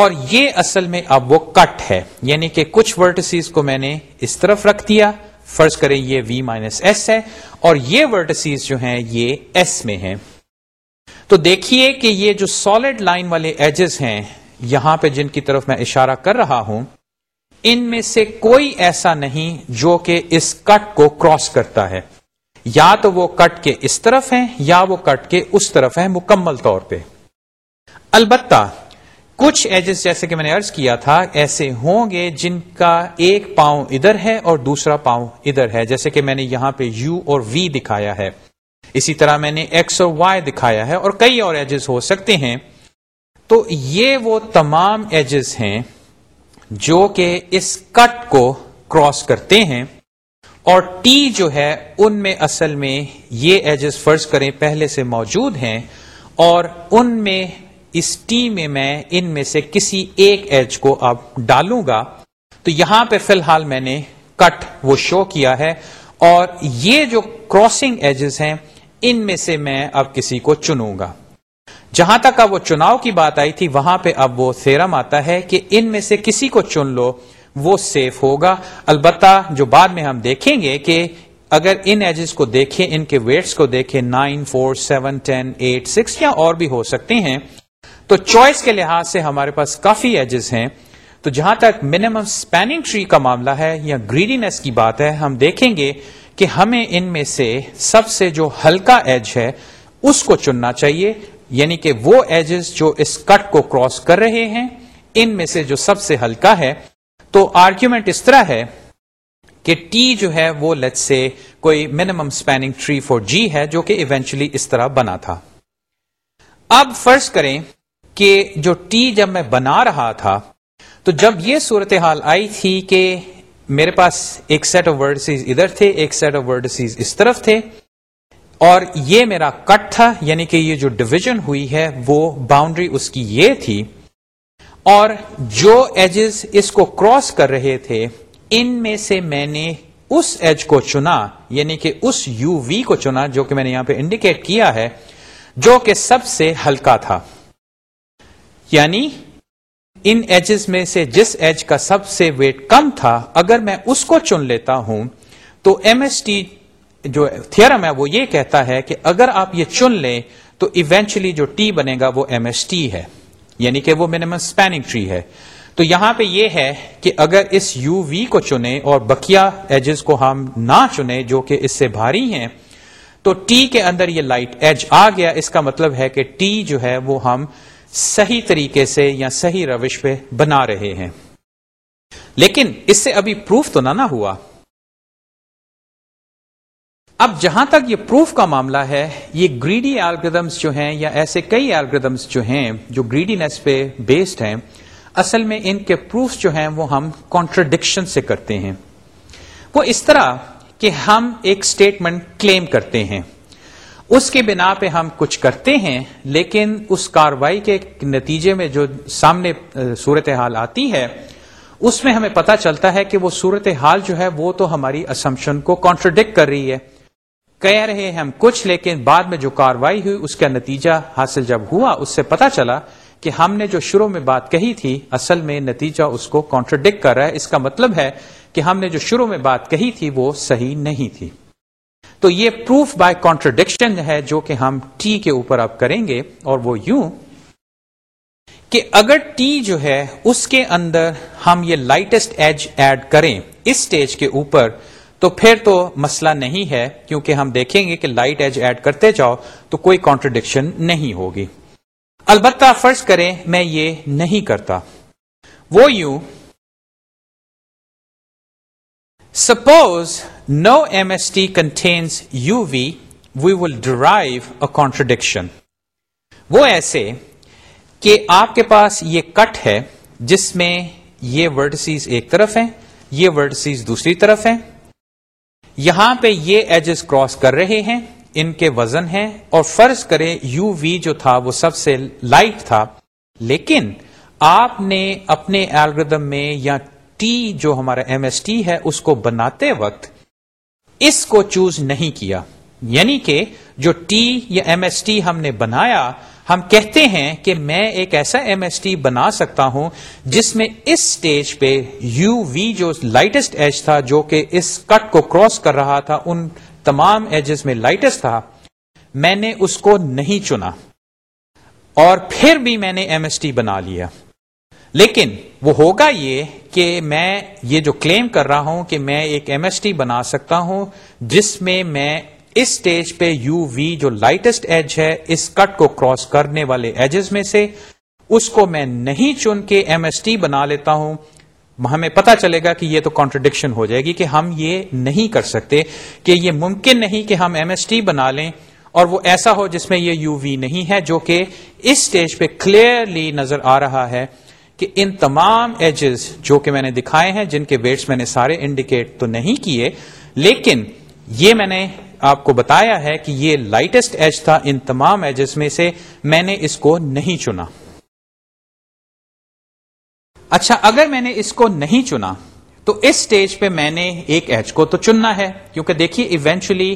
اور یہ اصل میں اب وہ کٹ ہے یعنی کہ کچھ ورٹسیز کو میں نے اس طرف رکھ دیا فرض کریں یہ وی مائنس ایس ہے اور یہ ورٹسیز جو ہیں یہ ایس میں ہیں تو دیکھیے کہ یہ جو سالڈ لائن والے ایجز ہیں یہاں پہ جن کی طرف میں اشارہ کر رہا ہوں ان میں سے کوئی ایسا نہیں جو کہ اس کٹ کو کراس کرتا ہے یا تو وہ کٹ کے اس طرف ہیں یا وہ کٹ کے اس طرف ہیں مکمل طور پہ البتہ کچھ ایجز جیسے کہ میں نے ارض کیا تھا ایسے ہوں گے جن کا ایک پاؤں ادھر ہے اور دوسرا پاؤں ادھر ہے جیسے کہ میں نے یہاں پہ یو اور وی دکھایا ہے اسی طرح میں نے ایکس اور وائی دکھایا ہے اور کئی اور ایجز ہو سکتے ہیں تو یہ وہ تمام ایجز ہیں جو کہ اس کٹ کو کراس کرتے ہیں اور ٹی جو ہے ان میں اصل میں یہ ایجز فرض کریں پہلے سے موجود ہیں اور ان میں اس ٹی میں میں ان میں سے کسی ایک ایج کو اب ڈالوں گا تو یہاں پہ فی الحال میں نے کٹ وہ شو کیا ہے اور یہ جو کراسنگ ایجز ہیں ان میں سے میں اب کسی کو چنوں گا جہاں تک اب وہ چناؤ کی بات آئی تھی وہاں پہ اب وہ سیرم آتا ہے کہ ان میں سے کسی کو چن لو وہ سیف ہوگا البتہ جو بعد میں ہم دیکھیں گے کہ اگر ان ایجز کو دیکھیں ان کے ویٹس کو دیکھیں nine four seven ten eight six یا اور بھی ہو سکتے ہیں تو چوائس کے لحاظ سے ہمارے پاس کافی ایجز ہیں تو جہاں تک منیمم اسپیننگ ٹری کا معاملہ ہے یا گریڈینس کی بات ہے ہم دیکھیں گے کہ ہمیں ان میں سے سب سے جو ہلکا ایج ہے اس کو چننا چاہیے یعنی کہ وہ ایجز جو اس کٹ کو کراس کر رہے ہیں ان میں سے جو سب سے ہلکا ہے تو آرگیومنٹ اس طرح ہے کہ ٹی جو ہے وہ لیٹ سے کوئی minimum spanning tree for G ہے جو کہ ایونچلی اس طرح بنا تھا اب فرض کریں کہ جو ٹی جب میں بنا رہا تھا تو جب یہ صورتحال آئی تھی کہ میرے پاس ایک سیٹ آف ورڈ ادھر تھے ایک سیٹ آف ورڈ اس طرف تھے اور یہ میرا کٹ تھا یعنی کہ یہ جو ڈویژن ہوئی ہے وہ باؤنڈری اس کی یہ تھی اور جو ایجز اس کو کراس کر رہے تھے ان میں سے میں نے اس ایج کو چنا یعنی کہ اس یو وی کو چنا جو کہ میں نے یہاں پہ انڈیکیٹ کیا ہے جو کہ سب سے ہلکا تھا یعنی ان ایجز میں سے جس ایج کا سب سے ویٹ کم تھا اگر میں اس کو چن لیتا ہوں تو ایم ایس ٹی جو تھرم ہے وہ یہ کہتا ہے کہ اگر آپ یہ چن لیں تو ایونچلی جو ٹی بنے گا وہ ایم ایس ٹی ہے یعنی کہ وہ منیمم اسپینگ ٹری ہے تو یہاں پہ یہ ہے کہ اگر اس یو وی کو چنے اور بکیا ایجز کو ہم نہ چنے جو کہ اس سے بھاری ہیں تو ٹی کے اندر یہ لائٹ ایج آ گیا اس کا مطلب ہے کہ ٹی جو ہے وہ ہم صحیح طریقے سے یا صحیح روش پہ بنا رہے ہیں لیکن اس سے ابھی پروف تو نہ نہ ہوا اب جہاں تک یہ پروف کا معاملہ ہے یہ گریڈی ایلگردمس جو ہیں یا ایسے کئی الگریدمس جو ہیں جو گریڈی نیس پہ بیسڈ ہیں اصل میں ان کے پروف جو ہیں وہ ہم کانٹرڈکشن سے کرتے ہیں وہ اس طرح کہ ہم ایک اسٹیٹمنٹ کلیم کرتے ہیں اس کے بنا پہ ہم کچھ کرتے ہیں لیکن اس کاروائی کے نتیجے میں جو سامنے صورتحال آتی ہے اس میں ہمیں پتہ چلتا ہے کہ وہ صورت حال جو ہے وہ تو ہماری اسمپشن کو کانٹرڈکٹ کر رہی ہے کہہ رہے ہیں ہم کچھ لیکن بعد میں جو کاروائی ہوئی اس کا نتیجہ حاصل جب ہوا اس سے پتہ چلا کہ ہم نے جو شروع میں بات کہی تھی اصل میں نتیجہ اس کو کانٹرڈکٹ کر رہا ہے اس کا مطلب ہے کہ ہم نے جو شروع میں بات کہی تھی وہ صحیح نہیں تھی تو یہ پروف بائی کانٹرڈکشن ہے جو کہ ہم ٹی کے اوپر اب کریں گے اور وہ یوں کہ اگر ٹی جو ہے اس کے اندر ہم یہ لائٹسٹ ایج ایڈ کریں اس اسٹیج کے اوپر تو پھر تو مسئلہ نہیں ہے کیونکہ ہم دیکھیں گے کہ لائٹ ایج ایڈ کرتے جاؤ تو کوئی کانٹرڈکشن نہیں ہوگی البتہ فرض کریں میں یہ نہیں کرتا وہ یوں suppose no M S T contains U V we will derive a contradiction وہ ایسے کہ آپ کے پاس یہ کٹ ہے جس میں یہ ورڈسیز ایک طرف ہیں یہ ورڈسیز دوسری طرف ہیں یہاں پہ یہ ایجز کراس کر رہے ہیں ان کے وزن ہیں اور فرض کریں یو وی جو تھا وہ سب سے لائٹ تھا لیکن آپ نے اپنے ایلگردم میں یا ٹی جو ہمارا ایم ایس ٹی ہے اس کو بناتے وقت اس کو چوز نہیں کیا یعنی کہ جو ٹی یا ایم ایس ٹی ہم نے بنایا ہم کہتے ہیں کہ میں ایک ایسا ایم ایس ٹی بنا سکتا ہوں جس میں اس سٹیج پہ یو وی جو لائٹسٹ ایج تھا جو کہ اس کٹ کو کراس کر رہا تھا ان تمام ایجز میں لائٹسٹ تھا میں نے اس کو نہیں چنا اور پھر بھی میں نے ایم ایس ٹی بنا لیا لیکن وہ ہوگا یہ کہ میں یہ جو کلیم کر رہا ہوں کہ میں ایک ایم ایس ٹی بنا سکتا ہوں جس میں میں اس سٹیج پہ یو وی جو لائٹسٹ ایج ہے اس کٹ کو کراس کرنے والے ایجز میں سے اس کو میں نہیں چن کے ایم ایس ٹی بنا لیتا ہوں ہمیں پتا چلے گا کہ یہ تو کانٹرڈکشن ہو جائے گی کہ ہم یہ نہیں کر سکتے کہ یہ ممکن نہیں کہ ہم ایم ایس ٹی بنا لیں اور وہ ایسا ہو جس میں یہ یو وی نہیں ہے جو کہ اس سٹیج پہ کلیئرلی نظر آ رہا ہے کہ ان تمام ایجز جو کہ میں نے دکھائے ہیں جن کے ویٹس میں نے سارے انڈیکیٹ تو نہیں کیے لیکن یہ میں نے آپ کو بتایا ہے کہ یہ لائٹسٹ ایج تھا ان تمام ایجز میں سے میں نے اس کو نہیں چنا اچھا اگر میں نے اس کو نہیں چنا تو اس سٹیج پہ میں نے ایک ایج کو تو چننا ہے کیونکہ دیکھیے ایونچولی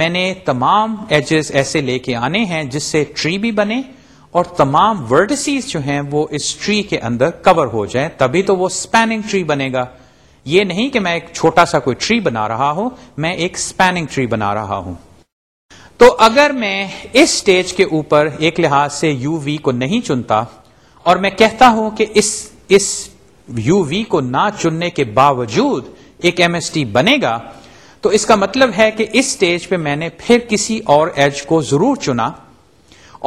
میں نے تمام ایجز ایسے لے کے آنے ہیں جس سے ٹری بھی بنے اور تمام ورڈسیز جو ہیں وہ اس ٹری کے اندر کور ہو جائیں تبھی تو وہ اسپیننگ ٹری بنے گا یہ نہیں کہ میں ایک چھوٹا سا کوئی ٹری بنا رہا ہوں میں ایک اسپیننگ ٹری بنا رہا ہوں تو اگر میں اس سٹیج کے اوپر ایک لحاظ سے یو وی کو نہیں چنتا اور میں کہتا ہوں کہ اس اس یو وی کو نہ چننے کے باوجود ایک ایم ایس ٹی بنے گا تو اس کا مطلب ہے کہ اس سٹیج پہ میں نے پھر کسی اور ایج کو ضرور چنا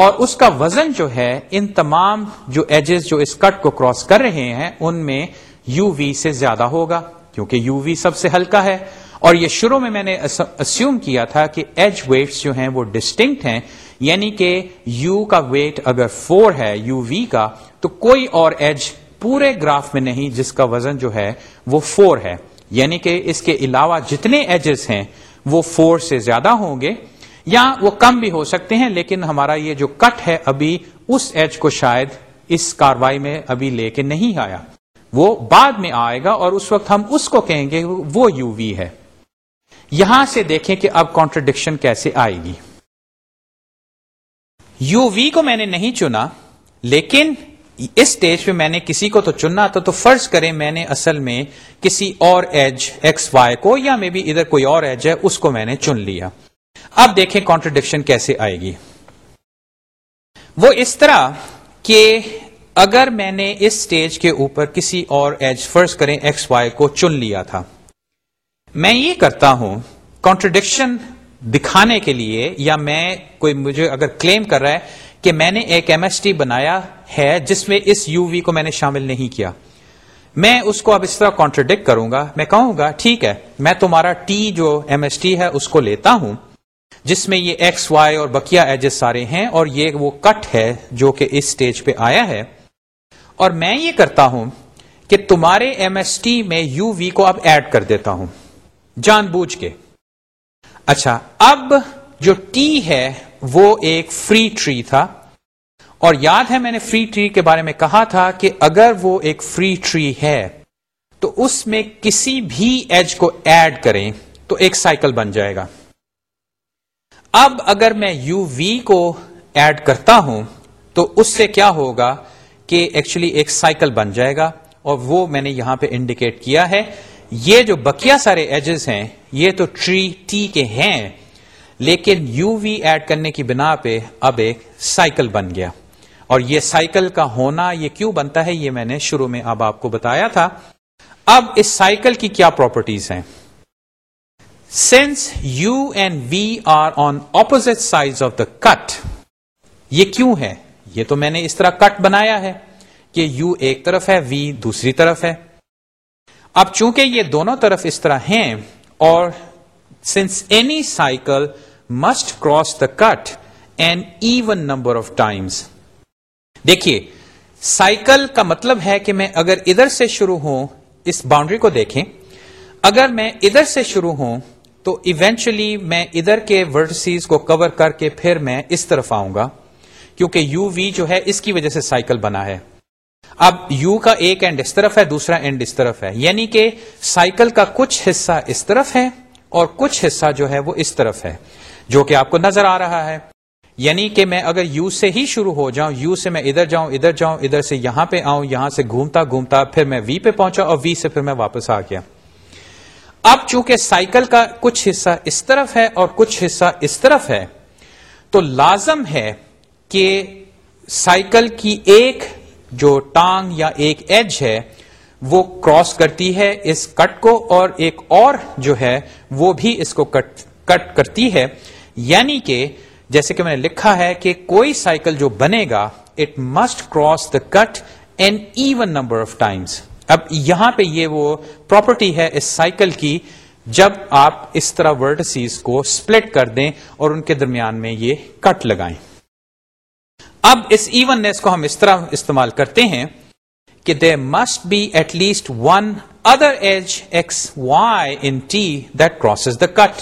اور اس کا وزن جو ہے ان تمام جو ایجز جو اس کٹ کو کراس کر رہے ہیں ان میں یو وی سے زیادہ ہوگا کیونکہ یو وی سب سے ہلکا ہے اور یہ شروع میں میں نے اسیوم کیا تھا کہ ایج ویٹس جو ہیں وہ ڈسٹنکٹ ہیں یعنی کہ یو کا ویٹ اگر فور ہے یو وی کا تو کوئی اور ایج پورے گراف میں نہیں جس کا وزن جو ہے وہ فور ہے یعنی کہ اس کے علاوہ جتنے ایجز ہیں وہ فور سے زیادہ ہوں گے یا وہ کم بھی ہو سکتے ہیں لیکن ہمارا یہ جو کٹ ہے ابھی اس ایج کو شاید اس کاروائی میں ابھی لے کے نہیں آیا وہ بعد میں آئے گا اور اس وقت ہم اس کو کہیں گے وہ یو وی ہے یہاں سے دیکھیں کہ اب کانٹرڈکشن کیسے آئے گی یو وی کو میں نے نہیں چنا لیکن اس اسٹیج پہ میں نے کسی کو تو چننا تھا تو فرض کریں میں نے اصل میں کسی اور ایج ایکس وائی کو یا بھی ادھر کوئی اور ایج ہے اس کو میں نے چن لیا اب دیکھیں کانٹرڈکشن کیسے آئے گی وہ اس طرح کہ اگر میں نے اس سٹیج کے اوپر کسی اور ایج فرض کریں ایکس وائی کو چن لیا تھا میں یہ کرتا ہوں کانٹرڈکشن دکھانے کے لیے یا میں کوئی مجھے اگر کلیم کر رہا ہے کہ میں نے ایک ایم ایس ٹی بنایا ہے جس میں اس یو وی کو میں نے شامل نہیں کیا میں اس کو اب اس طرح کانٹرڈکٹ کروں گا میں کہوں گا ٹھیک ہے میں تمہارا ٹی جو ایم ایس ٹی ہے اس کو لیتا ہوں جس میں یہ ایکس وائی اور بکیا ایجز سارے ہیں اور یہ وہ کٹ ہے جو کہ اس سٹیج پہ آیا ہے اور میں یہ کرتا ہوں کہ تمہارے ایم ایس ٹی میں یو وی کو اب ایڈ کر دیتا ہوں جان بوجھ کے اچھا اب جو ٹی ہے وہ ایک فری ٹری تھا اور یاد ہے میں نے فری ٹری کے بارے میں کہا تھا کہ اگر وہ ایک فری ٹری ہے تو اس میں کسی بھی ایج کو ایڈ کریں تو ایک سائیکل بن جائے گا اب اگر میں یو وی کو ایڈ کرتا ہوں تو اس سے کیا ہوگا کہ ایکچولی ایک سائیکل بن جائے گا اور وہ میں نے یہاں پہ انڈیکیٹ کیا ہے یہ جو بکیا سارے ایجز ہیں یہ تو ٹری ٹی کے ہیں لیکن یو وی ایڈ کرنے کی بنا پہ اب ایک سائیکل بن گیا اور یہ سائیکل کا ہونا یہ کیوں بنتا ہے یہ میں نے شروع میں اب آپ کو بتایا تھا اب اس سائیکل کی کیا پراپرٹیز ہیں since U and V are on opposite size of the cut یہ کیوں ہے یہ تو میں نے اس طرح کٹ بنایا ہے کہ یو ایک طرف ہے وی دوسری طرف ہے اب چونکہ یہ دونوں طرف اس طرح ہیں اور since any cycle must cross the cut and even number of times دیکھیے سائیکل کا مطلب ہے کہ میں اگر ادھر سے شروع ہوں اس باؤنڈری کو دیکھیں اگر میں ادھر سے شروع ہوں تو ایونچلی میں ادھر کے ورڈسیز کو کور کر کے پھر میں اس طرف آؤں گا کیونکہ یو وی جو ہے اس کی وجہ سے سائیکل بنا ہے اب یو کا ایک اینڈ اس طرف ہے دوسرا اینڈ اس طرف ہے یعنی کہ سائیکل کا کچھ حصہ اس طرف ہے اور کچھ حصہ جو ہے وہ اس طرف ہے جو کہ آپ کو نظر آ رہا ہے یعنی کہ میں اگر یو سے ہی شروع ہو جاؤں یو سے میں ادھر جاؤں ادھر جاؤں ادھر سے یہاں پہ آؤں یہاں سے گھومتا گھومتا پھر میں وی پہ پہنچا اور وی سے پھر میں واپس آ گیا اب چونکہ سائیکل کا کچھ حصہ اس طرف ہے اور کچھ حصہ اس طرف ہے تو لازم ہے کہ سائیکل کی ایک جو ٹانگ یا ایک ایج ہے وہ کراس کرتی ہے اس کٹ کو اور ایک اور جو ہے وہ بھی اس کو کٹ کٹ کرتی ہے یعنی کہ جیسے کہ میں نے لکھا ہے کہ کوئی سائیکل جو بنے گا it must cross the cut an even number of times اب یہاں پہ یہ وہ پراپرٹی ہے اس سائیکل کی جب آپ اس طرح ورڈ کو سپلٹ کر دیں اور ان کے درمیان میں یہ کٹ لگائیں اب اس ایون نیس کو ہم اس طرح استعمال کرتے ہیں کہ they must be at least one other edge X Y in T that cross the cut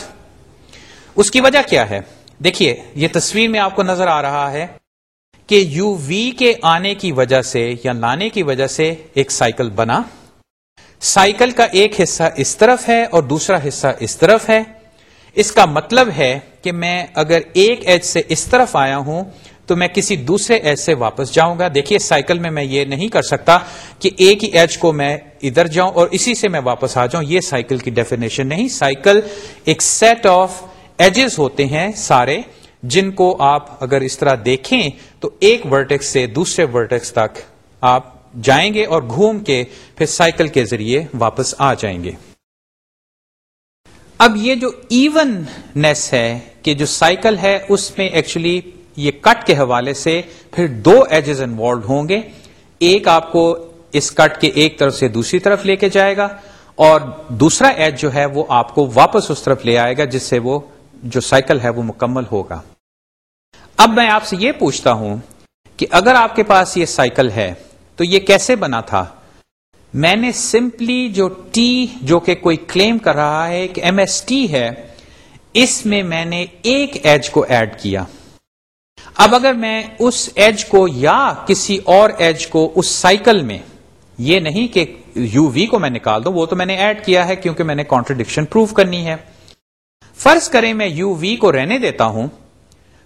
اس کی وجہ کیا ہے دیکھیے یہ تصویر میں آپ کو نظر آ رہا ہے کہ یو وی کے آنے کی وجہ سے یا لانے کی وجہ سے ایک سائیکل بنا سائیکل کا ایک حصہ اس طرف ہے اور دوسرا حصہ اس طرف ہے اس کا مطلب ہے کہ میں اگر ایک ایج سے اس طرف آیا ہوں تو میں کسی دوسرے ایج سے واپس جاؤں گا دیکھیے سائیکل میں میں یہ نہیں کر سکتا کہ ایک ہی ایج کو میں ادھر جاؤں اور اسی سے میں واپس آ جاؤں یہ سائیکل کی ڈیفینیشن نہیں سائیکل ایک سیٹ آف ایجز ہوتے ہیں سارے جن کو آپ اگر اس طرح دیکھیں تو ایک ورٹیکس سے دوسرے ورٹیکس تک آپ جائیں گے اور گھوم کے پھر سائیکل کے ذریعے واپس آ جائیں گے اب یہ جو ایون نیس ہے کہ جو سائیکل ہے اس میں ایکچولی یہ کٹ کے حوالے سے پھر دو ایجز انوالو ہوں گے ایک آپ کو اس کٹ کے ایک طرف سے دوسری طرف لے کے جائے گا اور دوسرا ایج جو ہے وہ آپ کو واپس اس طرف لے آئے گا جس سے وہ جو سائیکل ہے وہ مکمل ہوگا اب میں آپ سے یہ پوچھتا ہوں کہ اگر آپ کے پاس یہ سائیکل ہے تو یہ کیسے بنا تھا میں نے سمپلی جو ٹی جو کہ کوئی کلیم کر رہا ہے کہ ایم ایس ٹی ہے اس میں میں نے ایک ایج کو ایڈ کیا اب اگر میں اس ایج کو یا کسی اور ایج کو اس سائیکل میں یہ نہیں کہ یو وی کو میں نکال دوں وہ تو میں نے ایڈ کیا ہے کیونکہ میں نے کانٹرڈکشن پروف کرنی ہے فرض کریں میں یو وی کو رہنے دیتا ہوں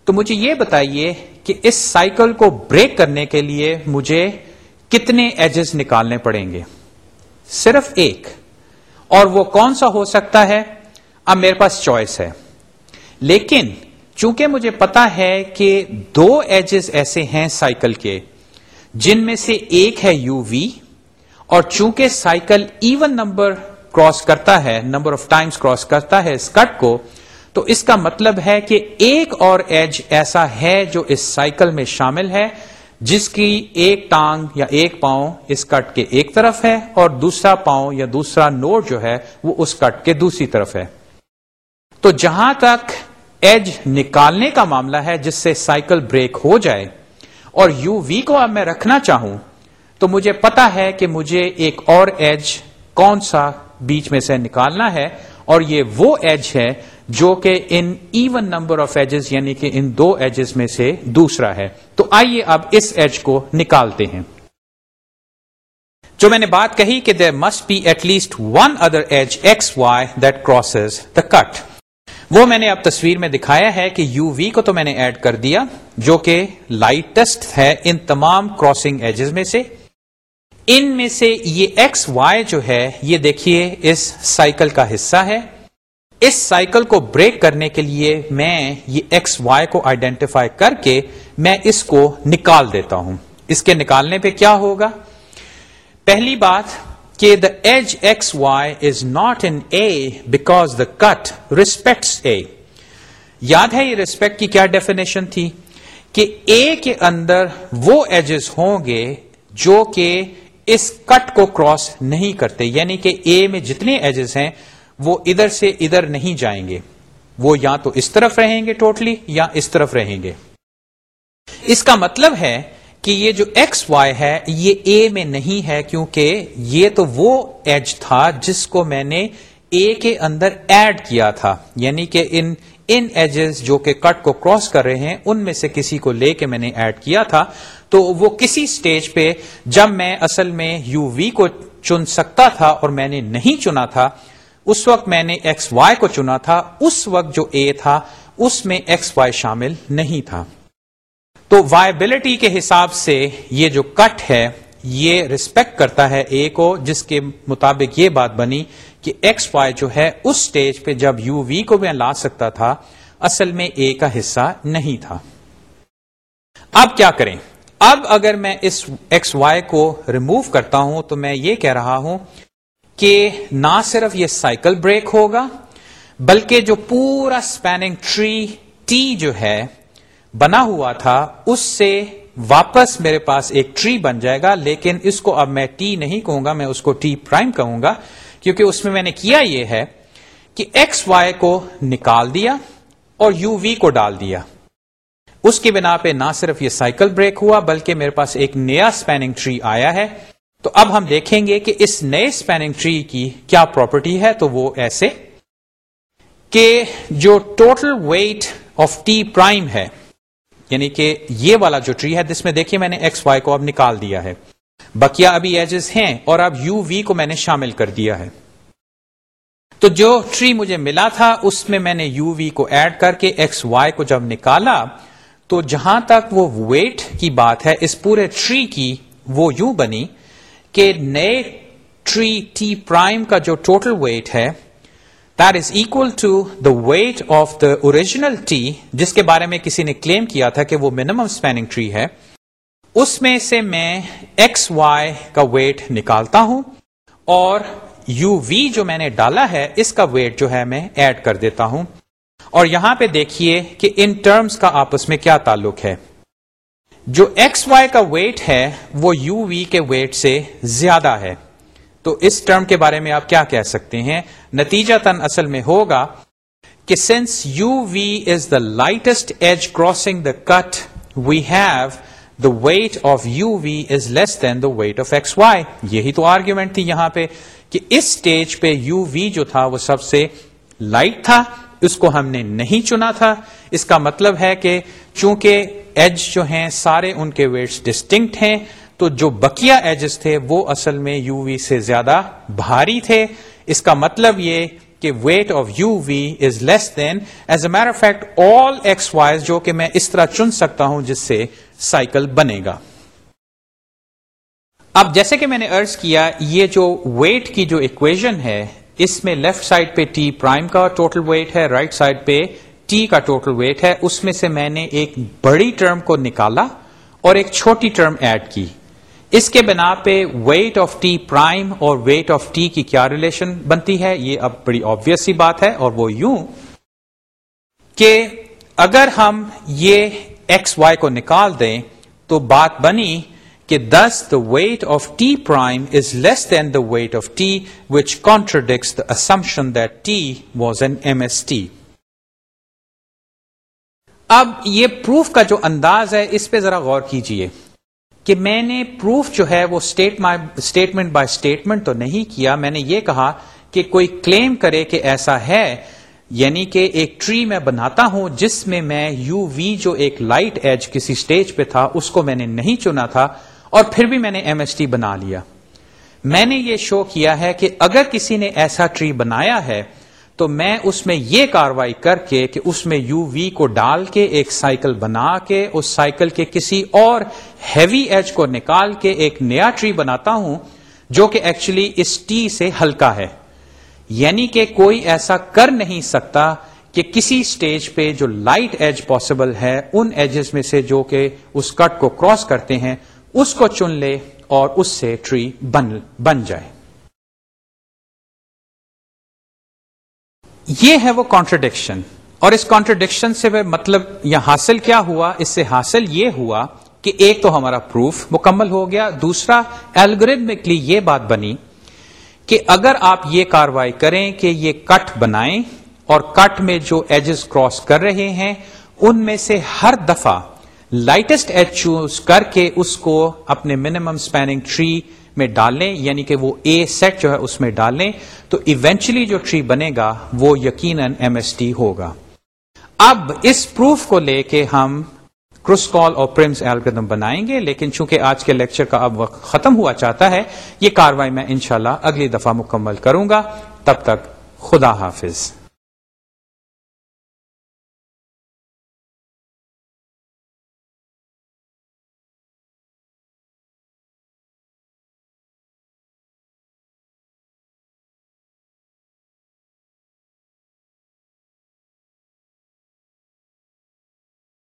تو مجھے یہ بتائیے کہ اس سائیکل کو بریک کرنے کے لیے مجھے کتنے ایجز نکالنے پڑیں گے صرف ایک اور وہ کون سا ہو سکتا ہے اب میرے پاس چوائس ہے لیکن چونکہ مجھے پتا ہے کہ دو ایجز ایسے ہیں سائیکل کے جن میں سے ایک ہے یو وی اور چونکہ سائیکل ایون نمبر کراس کرتا ہے نمبر آف ٹائمز کراس کرتا ہے اس کٹ کو تو اس کا مطلب ہے کہ ایک اور ایج ایسا ہے جو اس سائیکل میں شامل ہے جس کی ایک ٹانگ یا ایک پاؤں اس کٹ کے ایک طرف ہے اور دوسرا پاؤں یا دوسرا نوڈ جو ہے وہ اس کٹ کے دوسری طرف ہے تو جہاں تک ایج نکالنے کا معاملہ ہے جس سے سائیکل بریک ہو جائے اور یو وی کو اب میں رکھنا چاہوں تو مجھے پتا ہے کہ مجھے ایک اور ایج کون سا بیچ میں سے نکالنا ہے اور یہ وہ ایج ہے جو کہ an even number of edges یعنی کہ ان دو ایجز میں سے دوسرا ہے تو آئیے اب اس ایج کو نکالتے ہیں جو میں نے بات کہی کہ there must be at least one other edge X Y that cross the cut وہ میں نے اب تصویر میں دکھایا ہے کہ یو وی کو تو میں نے ایڈ کر دیا جو کہ لائٹسٹ ہے ان تمام کراسنگ ایجز میں سے ان میں سے یہ ایکس وائی جو ہے یہ دیکھیے اس سائیکل کا حصہ ہے اس سائیکل کو بریک کرنے کے لیے میں یہ ایکس وائی کو آئیڈینٹیفائی کر کے میں اس کو نکال دیتا ہوں اس کے نکالنے پہ کیا ہوگا پہلی بات کہ the edge X Y is not in A because the cut respects A یاد ہے یہ ریسپیکٹ کی کیا ڈیفینیشن تھی کہ اے کے اندر وہ ایجز ہوں گے جو کہ اس کٹ کو کراس نہیں کرتے یعنی کہ اے میں جتنے ایجز ہیں وہ ادھر سے ادھر نہیں جائیں گے وہ یا تو اس طرف رہیں گے ٹوٹلی totally, یا اس طرف رہیں گے اس کا مطلب ہے کہ یہ جو ایکس وائی ہے یہ اے میں نہیں ہے کیونکہ یہ تو وہ ایج تھا جس کو میں نے اے کے اندر ایڈ کیا تھا یعنی کہ ان ان ایجز جو کہ کٹ کو کراس کر رہے ہیں ان میں سے کسی کو لے کے میں نے ایڈ کیا تھا تو وہ کسی سٹیج پہ جب میں اصل میں یو وی کو چن سکتا تھا اور میں نے نہیں چنا تھا اس وقت میں نے ایکس وائی کو چنا تھا اس وقت جو اے تھا اس میں ایکس وائی شامل نہیں تھا تو وائبلٹی کے حساب سے یہ جو کٹ ہے یہ ریسپیکٹ کرتا ہے اے کو جس کے مطابق یہ بات بنی کہ ایکس وائی جو ہے اس سٹیج پہ جب یو وی کو میں لا سکتا تھا اصل میں اے کا حصہ نہیں تھا اب کیا کریں اب اگر میں اس ایکس وائی کو ریموو کرتا ہوں تو میں یہ کہہ رہا ہوں کہ نہ صرف یہ سائیکل بریک ہوگا بلکہ جو پورا اسپیننگ ٹری ٹی جو ہے بنا ہوا تھا اس سے واپس میرے پاس ایک ٹری بن جائے گا لیکن اس کو اب میں ٹی نہیں کہوں گا میں اس کو ٹی پرائم کہوں گا کیونکہ اس میں میں نے کیا یہ ہے کہ ایکس وائی کو نکال دیا اور یو وی کو ڈال دیا اس کی بنا پہ نہ صرف یہ سائیکل بریک ہوا بلکہ میرے پاس ایک نیا اسپیننگ ٹری آیا ہے تو اب ہم دیکھیں گے کہ اس نئے اسپیننگ ٹری کی کیا پراپرٹی ہے تو وہ ایسے کہ جو total weight of T prime ہے یعنی کہ یہ والا جو ٹری ہے جس میں دیکھیے میں نے ایکس وائی کو اب نکال دیا ہے بکیا ابھی ایجز ہیں اور اب یو وی کو میں نے شامل کر دیا ہے تو جو ٹری مجھے ملا تھا اس میں میں نے یو وی کو ایڈ کر کے ایکس وائی کو جب نکالا تو جہاں تک وہ ویٹ کی بات ہے اس پورے ٹری کی وہ یوں بنی کہ نئے ٹری ٹی پرائم کا جو ٹوٹل ویٹ ہے that is equal to the weight of the original T جس کے بارے میں کسی نے کلیم کیا تھا کہ وہ منیمم اسپینگ ٹری ہے اس میں سے میں ایکس وائی کا ویٹ نکالتا ہوں اور یو وی جو میں نے ڈالا ہے اس کا ویٹ جو ہے میں ایڈ کر دیتا ہوں اور یہاں پہ دیکھیے کہ ان ٹرمز کا آپس میں کیا تعلق ہے جو ایکس وائی کا ویٹ ہے وہ یو وی کے ویٹ سے زیادہ ہے تو اس ٹرم کے بارے میں آپ کیا کہہ سکتے ہیں نتیجہ تن اصل میں ہوگا کہ since u v is the lightest edge crossing the cut we have the weight of u v is less than the weight of x y یہی تو آرگیومنٹ تھی یہاں پہ کہ اس اسٹیج پہ یو وی جو تھا وہ سب سے لائٹ تھا اس کو ہم نے نہیں چنا تھا اس کا مطلب ہے کہ چونکہ ایج جو ہیں سارے ان کے ویٹس ڈسٹنکٹ ہیں تو جو بکیا ایجز تھے وہ اصل میں یو وی سے زیادہ بھاری تھے اس کا مطلب یہ کہ weight of U V is less than as a میرا فیکٹ آل ایکس وائز جو کہ میں اس طرح چن سکتا ہوں جس سے سائیکل بنے گا اب جیسے کہ میں نے ارض کیا یہ جو ویٹ کی جو اکویژن ہے اس میں لیفٹ سائڈ پہ ٹی پرائم کا ٹوٹل ویٹ ہے رائٹ right سائڈ پہ ٹی کا ٹوٹل ویٹ ہے اس میں سے میں نے ایک بڑی ٹرم کو نکالا اور ایک چھوٹی ٹرم ایڈ کی اس کے بنا پہ ویٹ آف ٹی پرائم اور ویٹ آف ٹی کی کیا ریلیشن بنتی ہے یہ اب بڑی آبویس بات ہے اور وہ یوں کہ اگر ہم یہ ایکس وائی کو نکال دیں تو بات بنی کہ this the weight of T prime is less than the weight of T which was an M S T اب یہ پروف کا جو انداز ہے اس پہ ذرا غور کیجئے کہ میں نے پروف جو ہے وہ اسٹیٹمنٹ بائی اسٹیٹمنٹ تو نہیں کیا میں نے یہ کہا کہ کوئی کلیم کرے کہ ایسا ہے یعنی کہ ایک ٹری میں بناتا ہوں جس میں میں یو وی جو ایک لائٹ ایج کسی اسٹیج پہ تھا اس کو میں نے نہیں چنا تھا اور پھر بھی میں نے ایم ایس ٹی بنا لیا میں نے یہ شو کیا ہے کہ اگر کسی نے ایسا ٹری بنایا ہے تو میں اس میں یہ کاروائی کر کے کہ اس اس میں یو وی کو ڈال کے کے کے ایک سائیکل سائیکل بنا کسی اور ہیوی ایج کو نکال کے ایک نیا ٹری بناتا ہوں جو کہ ایکچولی اس ٹی سے ہلکا ہے یعنی کہ کوئی ایسا کر نہیں سکتا کہ کسی سٹیج پہ جو لائٹ ایج پاسبل ہے ان ایجز میں سے جو کہ اس کٹ کو کراس کرتے ہیں اس کو چن لے اور اس سے ٹری بن بن جائے یہ ہے وہ کانٹرڈکشن اور اس کانٹرڈکشن سے مطلب یہ حاصل کیا ہوا اس سے حاصل یہ ہوا کہ ایک تو ہمارا پروف مکمل ہو گیا دوسرا ایلگر یہ بات بنی کہ اگر آپ یہ کاروائی کریں کہ یہ کٹ بنائیں اور کٹ میں جو ایجز کراس کر رہے ہیں ان میں سے ہر دفعہ لائٹسٹ ایچ چوز کر کے اس کو اپنے منیمم اسپیننگ ٹری میں ڈال لیں یعنی کہ وہ اے سیٹ جو ہے اس میں ڈال لیں تو ایونچلی جو ٹری بنے گا وہ یقیناً ایم ایس ٹی ہوگا اب اس پروف کو لے کے ہم کروس کال اور پرمس ایلگردم بنائیں گے لیکن چونکہ آج کے لیکچر کا اب وقت ختم ہوا چاہتا ہے یہ کاروائی میں انشاءاللہ اگلی دفعہ مکمل کروں گا تب تک خدا حافظ